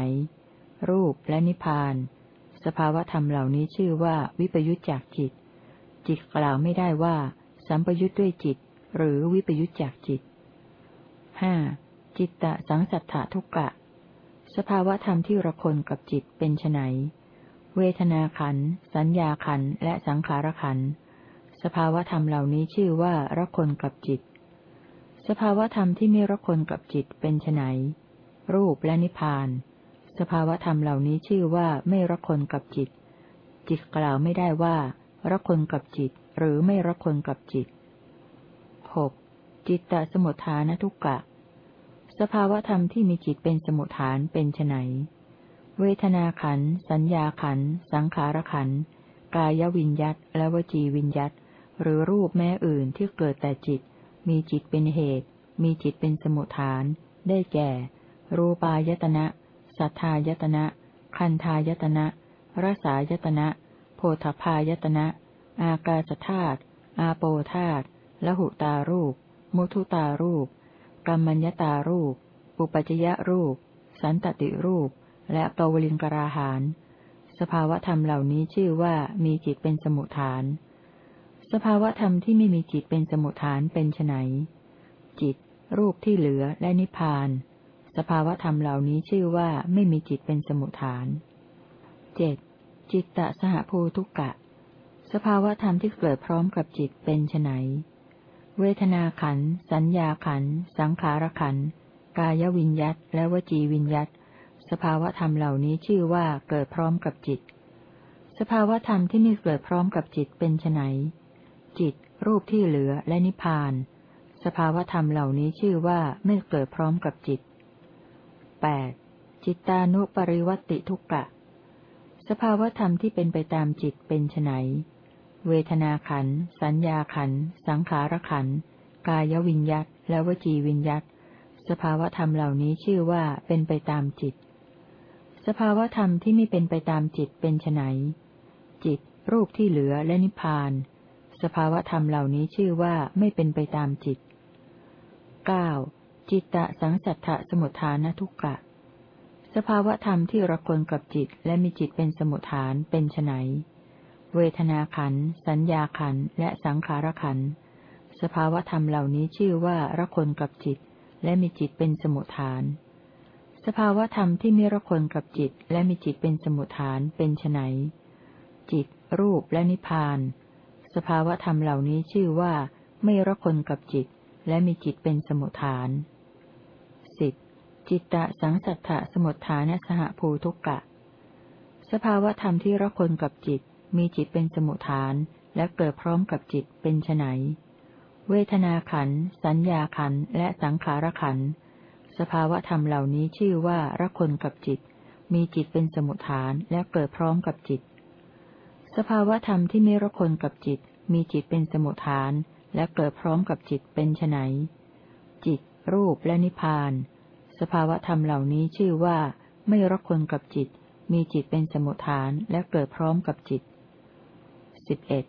รูปและนิพพาน สภาวธรรมเหล่านี้ชื่อว่าวิปยุทธจากจิต จิตกล่าวไม่ได้ว่า สัมปยุทธ์ด้วยจิต หรือวิปยุทธจากจิตห้าจิตตะสังสัทธทุกกะ สภาวธรรมที่ระคนกับจิตเป็นไนเวทนาขัน สัญญาขันและสังขารขันธ์ สภาวธรรมเหล่านี้ชื่อว่ารักคนกับจิต สภาวธรรมที่ไม่รักคนกับจิตเป็นไนรูปและนิพพาน สภาวธรรมเหล่านี้ชื่อว่าไม่รักคนกับจิต จิตกล่าวไม่ได้ว่ารักคนกับจิต หรือไม่รักคนกับจิตหกจิตตสมุทฐานทุกกะ สภาวธรรมที่มีจิตเป็นสมุทฐานเป็นไนเวทนาขัน สัญญาขัน สังขารขัน กายวิญยัตและวจีวิญยัต หรือรูปแม้อื่นที่เกิดแต่จิต มีจิตเป็นเหตุ มีจิตเป็นสมุทฐาน ได้แก่ รูปายตนะ สัทธายตนะ คันธายตนะรสายตนะ โพธพายตนะ อากาศธาตุอาโปธาตุละหุตารูป มุทุตารูป กรรมัญญตารูปปุปัจยะรูป สันตติรูป และปวลิงกราหานสภาวธรรมเหล่านี้ชื่อว่ามีจิตเป็นสมุทฐาน สภาวธรรมที่ไม่มีจิตเป็นสมุทฐานเป็นไนจิต รูปที่เหลือและนิพพาน สภาวธรรมเหล่านี้ชื่อว่าไม่มีจิตเป็นสมุทฐานเจ็ดจิตตสหภูทุกกะ สภาวธรรมที่เกิดพร้อมกับจิตเป็นไนเวทนาขัน สัญญาขัน สังขารขัน กายวิญยัตและวจีวิญยัตสภาวธรรมเหล่านี้ชื่อว่าเกิดพร้อมกับจิต สภาวธรรมที่ไม่เกิดพร้อมกับจิตเป็นไน จิต รูปที่เหลือและนิพพาน สภาวธรรมเหล่านี้ชื่อว่าไม่เกิดพร้อมกับจิต 8. จิตตานุปริวัติทุกกะ สภาวธรรมที่เป็นไปตามจิตเป็นไนเวทนาขัน สัญญาขัน สังขารขัน กายวิญญัตและวจีวิญญัตสภาวธรรมเหล่านี้ชื่อว่าเป็นไปตามจิต สภาวธรรมที่ไม่เป็นไปตามจิตเป็นไนจิต รูปที่เหลือและนิพพาน สภาวธรรมเหล่านี้ชื่อว่าไม่เป็นไปตามจิต 9. จิตตะสังสัทธะสมุทฐานทุกกะ สภาวธรรมที่ระคนกับจิตและมีจิตเป็นสมุทฐานเป็นไนเวทนาขัน สัญญาขัน และสังขารขัน สภาวธรรมเหล่านี้ชื่อว่าระคนกับจิต และมีจิตเป็นสมุทฐาน สภาวธรรมที่มีระคนกับจิตและมีจิตเป็นสมุทฐานเป็นไนจิต รูปและนิพพาน สภาวธรรมเหล่านี้ชื่อว่า ไม่ระคนกับจิต และมีจิตเป็นสมุทฐานสิบจิตตะสังสัทธะสมุทฐานสหภูทุกกะ สภาวธรรมที่ระคนกับจิต มีจิตเป็นสมุทฐานและเกิดพร้อมกับจิตเป็นไนเวทนาขัน สัญญาขัน และสังขารขัน สภาวธรรมเหล่านี้ชื่อว่าระคนกับจิต มีจิตเป็นสมุทฐานและเกิดพร้อมกับจิต สภาวธรรมที่ไม่รคนกับจิต มีจิตเป็นสมุทฐาน และเกิดพร้อมกับจิตเป็นไนจิต รูปและนิพพาน สภาวธรรมเหล่านี้ชื่อว่า ไม่รคนกับจิต มีจิตเป็นสมุทฐานและเกิดพร้อมกับจิตสิบเอ็ด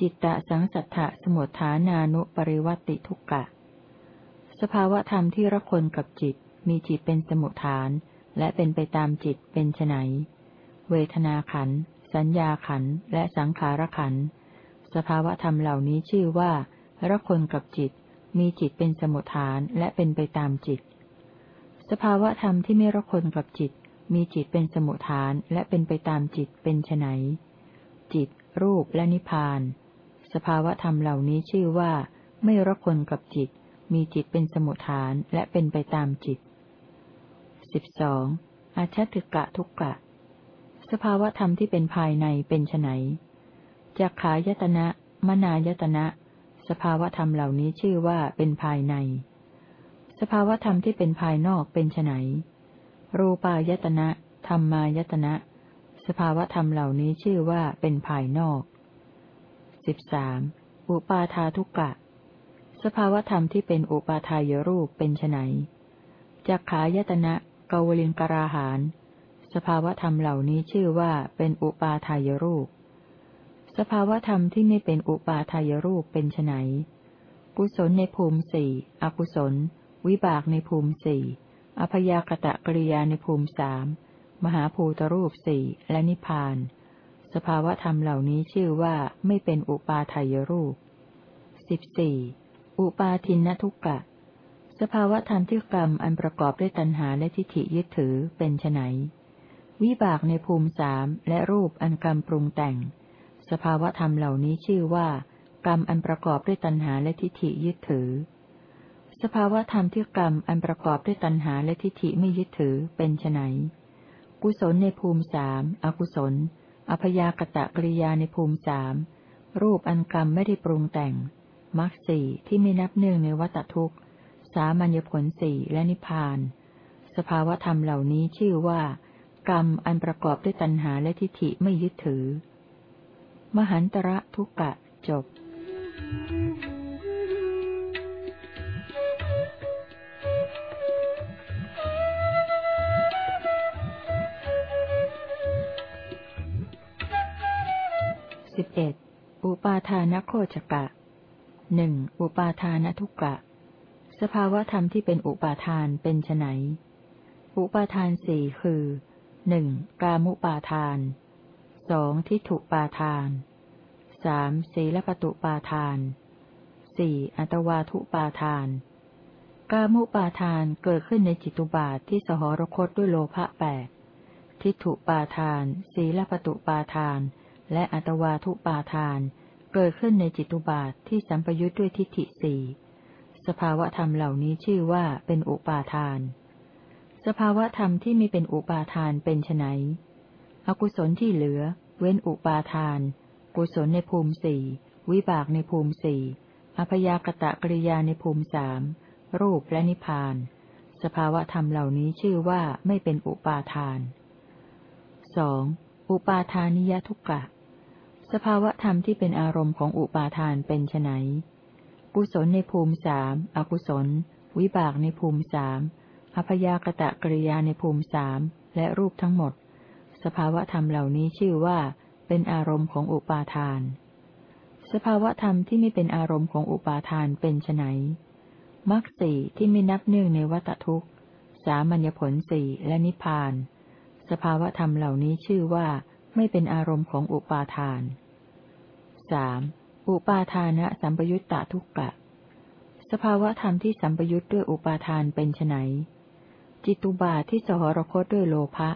จิตตะสังสัทธะสมุทฐานานุปริวัติทุกกะ สภาวธรรมที่รคนกับจิต มีจิตเป็นสมุทฐาน และเป็นไปตามจิตเป็นไนเวทนาขัน สัญญาขันและสังขารขัน สภาวธรรมเหล่านี้ชื่อว่ารคนกับจิต มีจิตเป็นสมุทฐานและเป็นไปตามจิต สภาวะธรรมที่ไม่รคนกับจิต มีจิตเป็นสมุทฐานและเป็นไปตามจิตเป็นไนจิต รูปและนิพพาน สภาวะธรรมเหล่านี้ชื่อว่า ไม่รคนกับจิต มีจิตเป็นสมุทฐานและเป็นไปตามจิตสิบสองอาชติกะทุกกะ สภาวะธรรมที่เป็นภายในเป็นไนจากขายตนะ มนายตนะ สภาวะธรรมเหล่านี้ชื่อว่าเป็นภายใน สภาวธรรมที่เป็นภายนอกเป็นไนรูปายตนะ ธรรมายตนะ สภาวธรรมเหล่านี้ชื่อว่าเป็นภายนอกสิบสามอุปาทาทุกกะ สภาวธรรมที่เป็นอุปาทายรูปเป็นไนจักขายตนะกวลิงกราหาน สภาวธรรมเหล่านี้ชื่อว่าเป็นอุปาทายรูป สภาวธรรมที่ไม่เป็นอุปาทายรูปเป็นไนกุศลในภูมิสี่อกุศล วิบากในภูมิสี่อพยากตะกริยาในภูมิสามมหาภูตรูปสี่และนิพพาน สภาวธรรมเหล่านี้ชื่อว่าไม่เป็นอุปาทายรูปสิบสี่อุปาทินทุกกะ สภาวธรรมที่กรรมอันประกอบด้วยตัณหาและทิฏฐิยึดถือเป็นไน วิบากในภูมิสามและรูปอันกรรมปรุงแต่ง สภาวธรรมเหล่านี้ชื่อว่า กรรมอันประกอบด้วยตัณหาและทิฏฐิยึดถือ สภาวธรรมที่กรรมอันประกอบด้วยตัณหาและทิฏฐิไม่ยึดถือเป็นไนกุศลในภูมิสามอกุศล อพยากตะกริยาในภูมิสามรูปอันกรรมไม่ได้ปรุงแต่งมรรคสี่ที่ไม่นับเนื่องในวัตทุกข์ สามัญญผลสี่และนิพพาน สภาวธรรมเหล่านี้ชื่อว่า กรรมอันประกอบด้วยตัณหาและทิฏฐิไม่ยึดถือ มหันตระทุกกะจบสิบเอ็ดอุปาทานโคจกะหนึ่งอุปาทานทุกะ สภาวธรรมที่เป็นอุปาทานเป็นไนอุปาทานสี่คือ หนึ่งกามุปาทานสองทิฏฐุปาทานสามศีลปตุปาทานสี่อัตวาทุปาทาน กามุปาทานเกิดขึ้นในจิตุบาทที่สหรคตด้วยโลภะแปดทิฏฐุปาทาน ศีลปตุปาทาน และอัตวาทุปาทาน เกิดขึ้นในจิตุบาทที่สัมปยุทธ์ด้วยทิฏฐิสี่สภาวะธรรมเหล่านี้ชื่อว่าเป็นอุปาทาน สภาวะธรรมที่ไมีเป็นอุปาทานเป็นไนอกุศลที่เหลือ เว้นอุปาทาน กุศลในภูมิสี่วิบากในภูมิสี่อพยากตะกริยาในภูมิสามรูปและนิพพาน สภาวะธรรมเหล่านี้ชื่อว่าไม่เป็นอุปาทานสองอุปาทานิยทุกกะ สภาวะธรรมที่เป็นอารมณ์ของอุปาทานเป็นไนกุศลในภูมิสามอกุศล วิบากในภูมิสาม อพยากตะกริยาในภูมิสามและรูปทั้งหมด สภาวธรรมเหล่านี้ชื่อว่า เป็นอารมณ์ของอุปาทาน สภาวธรรมที่ไม่เป็นอารมณ์ของอุปาทานเป็นไนมรรคสี่ที่ไม่นับเนื่องในวัตทุกข์ สามัญญผลสี่และนิพพาน สภาวธรรมเหล่านี้ชื่อว่าไม่เป็นอารมณ์ของอุปาทานสอุปาทานะสัมปยุตตะทุกกะ สภาวธรรมที่สัมปยุตด้วยอุปาทานเป็นไน จิตุบาทที่สหรคตด้วยโลภะ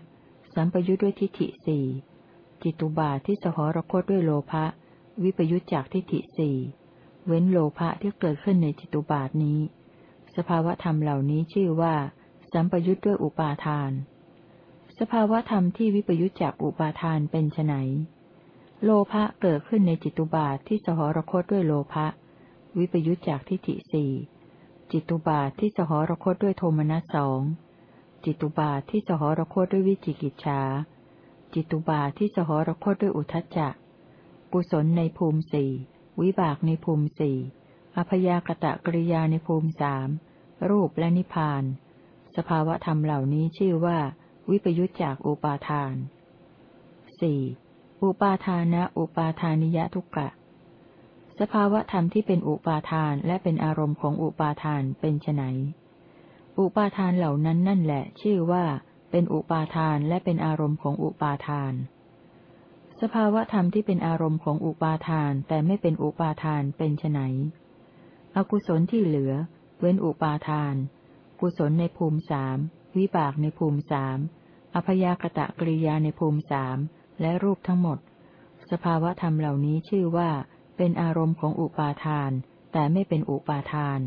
สัมปยุตด้วยทิฏฐิสี่ จิตุบาทที่สหรคตด้วยโลภะ วิปยุตจากทิฏฐิสี่ เว้นโลภะที่เกิดขึ้นในจิตุบาทนี้ สภาวธรรมเหล่านี้ชื่อว่า สัมปยุตด้วยอุปาทาน สภาวธรรมที่วิปยุตจากอุปาทานเป็นไนโลภะเกิดขึ้นในจิตุบาทที่สหรคตด้วยโลภะ วิปยุตจากทิฏฐิสี่จิตุบาทที่สหรคตด้วยโทมนัสสอง จิตุบาทที่สหรคตด้วยวิจิกิจฉาจิตุบาทที่สหรคตด้วยอุทจจะกุศลในภูมิสี่วิบากในภูมิสี่อพยากตะกริยาในภูมิสามรูปและนิพพาน สภาวะธรรมเหล่านี้ชื่อว่า วิปยุตจากอุปาทานสี่อุปาทานะอุปาทานิยทุกกะ สภาวะธรรมที่เป็นอุปาทานและเป็นอารมณ์ของอุปาทานเป็นไน อุปาทานเหล่านั้นนั่นแหละ ชื่อว่า เป็นอุปาทานและเป็นอารมณ์ของอุปาทาน สภาวะธรรมที่เป็นอารมณ์ของอุปาทานแต่ไม่เป็นอุปาทานเป็นไนอกุศลที่เหลือ เว้นอุปาทาน กุศลในภูมิสามวิบากในภูมิสามอพยากตะกริยาในภูมิสามและรูปทั้งหมด สภาวะธรรมเหล่านี้ชื่อว่า เป็นอารมณ์ของอุปาทาน แต่ไม่เป็นอุปาทาน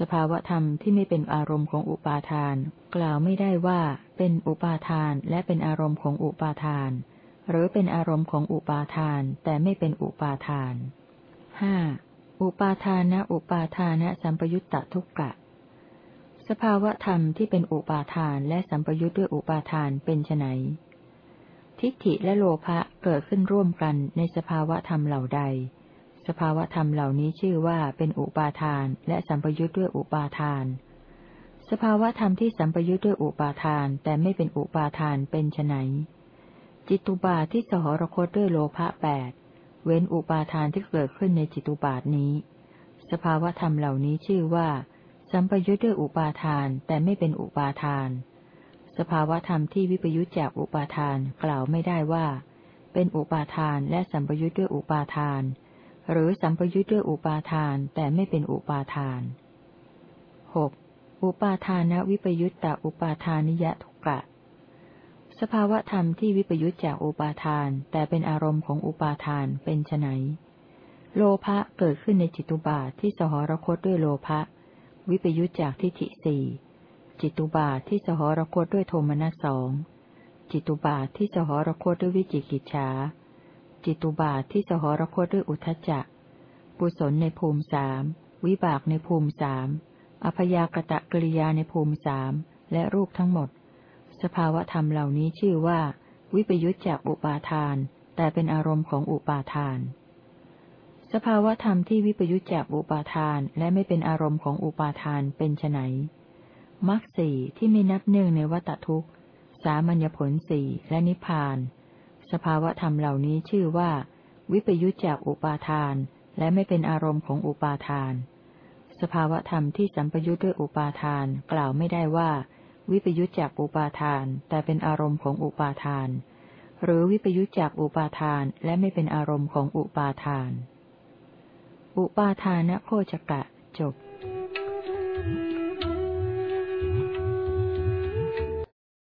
สภาวะธรรมที่ไม่เป็นอารมณ์ของอุปาทาน กล่าวไม่ได้ว่าเป็นอุปาทานและเป็นอารมณ์ของอุปาทาน หรือเป็นอารมณ์ของอุปาทานแต่ไม่เป็นอุปาทานห้าอุปาทานะอุปาทานะสัมปยุตตทุกกะ สภาวะธรรมที่เป็นอุปาทานและสัมปยุตด้วยอุปาทานเป็นไนทิฏฐิและโลภะเกิดขึ้นร่วมกันในสภาวะธรรมเหล่าใด สภาวะธรรมเหล่านี้ชื่อว่าเป็นอุปาทานและสัมปยุทธ์ด้วยอุปาทาน สภาวะธรรมที่สัมปยุทธ์ด้วยอุปาทานแต่ไม่เป็นอุปาทานเป็นไนจิตุบาทที่สหรคตด้วยโลภะแปดเว้นอุปาทานที่เกิดขึ้นในจิตุบาทนี้ สภาวะธรรมเหล่านี้ชื่อว่า สัมปยุทธ์ด้วยอุปาทานแต่ไม่เป็นอุปาทาน สภาวธรรมที่วิปยุจจากอุปาทานกล่าวไม่ได้ว่า เป็นอุปาทานและสัมปยุจด้วยอุปาทาน หรือสัมปยุจด้วยอุปาทานแต่ไม่เป็นอุปาทานหกอุปาทานวิปยุตตาอุปาทานิยทุกะ สภาวะธรรมที่วิปยุจจากอุปาทานแต่เป็นอารมณ์ของอุปาทานเป็นไนโลภะเกิดขึ้นในจิตุบาทที่สหรคตด้วยโลภะวิปยุจจากทิฏฐิสี่จิตุบาทที่สหรคตด้วยโทมนัสสองจิตุบาทที่สหรคตด้วยวิจิกิจฉา จิตุบาทที่สหรคตด้วยอุทจจะ กุศลในภูมิสามวิบากในภูมิสามอพยากตะกริยาในภูมิสามและรูปทั้งหมด สภาวะธรรมเหล่านี้ชื่อว่า วิปยุจจากอุปาทาน แต่เป็นอารมณ์ของอุปาทาน สภาวะธรรมที่วิปยุจจากอุปาทานและไม่เป็นอารมณ์ของอุปาทานเป็นไนมรรคสี่ที่ไม่นับเนื่องในวัตทุกข์ สามัญญผลสี่และนิพพาน สภาวะธรรมเหล่านี้ชื่อว่า วิปยุจจากอุปาทาน และไม่เป็นอารมณ์ของอุปาทาน สภาวะธรรมที่สัมปยุจด้วยอุปาทานกล่าวไม่ได้ว่า วิปยุจจากอุปาทาน แต่เป็นอารมณ์ของอุปาทาน หรือวิปยุจจากอุปาทานและไม่เป็นอารมณ์ของอุปาทาน อุปาทานโคจกะจบ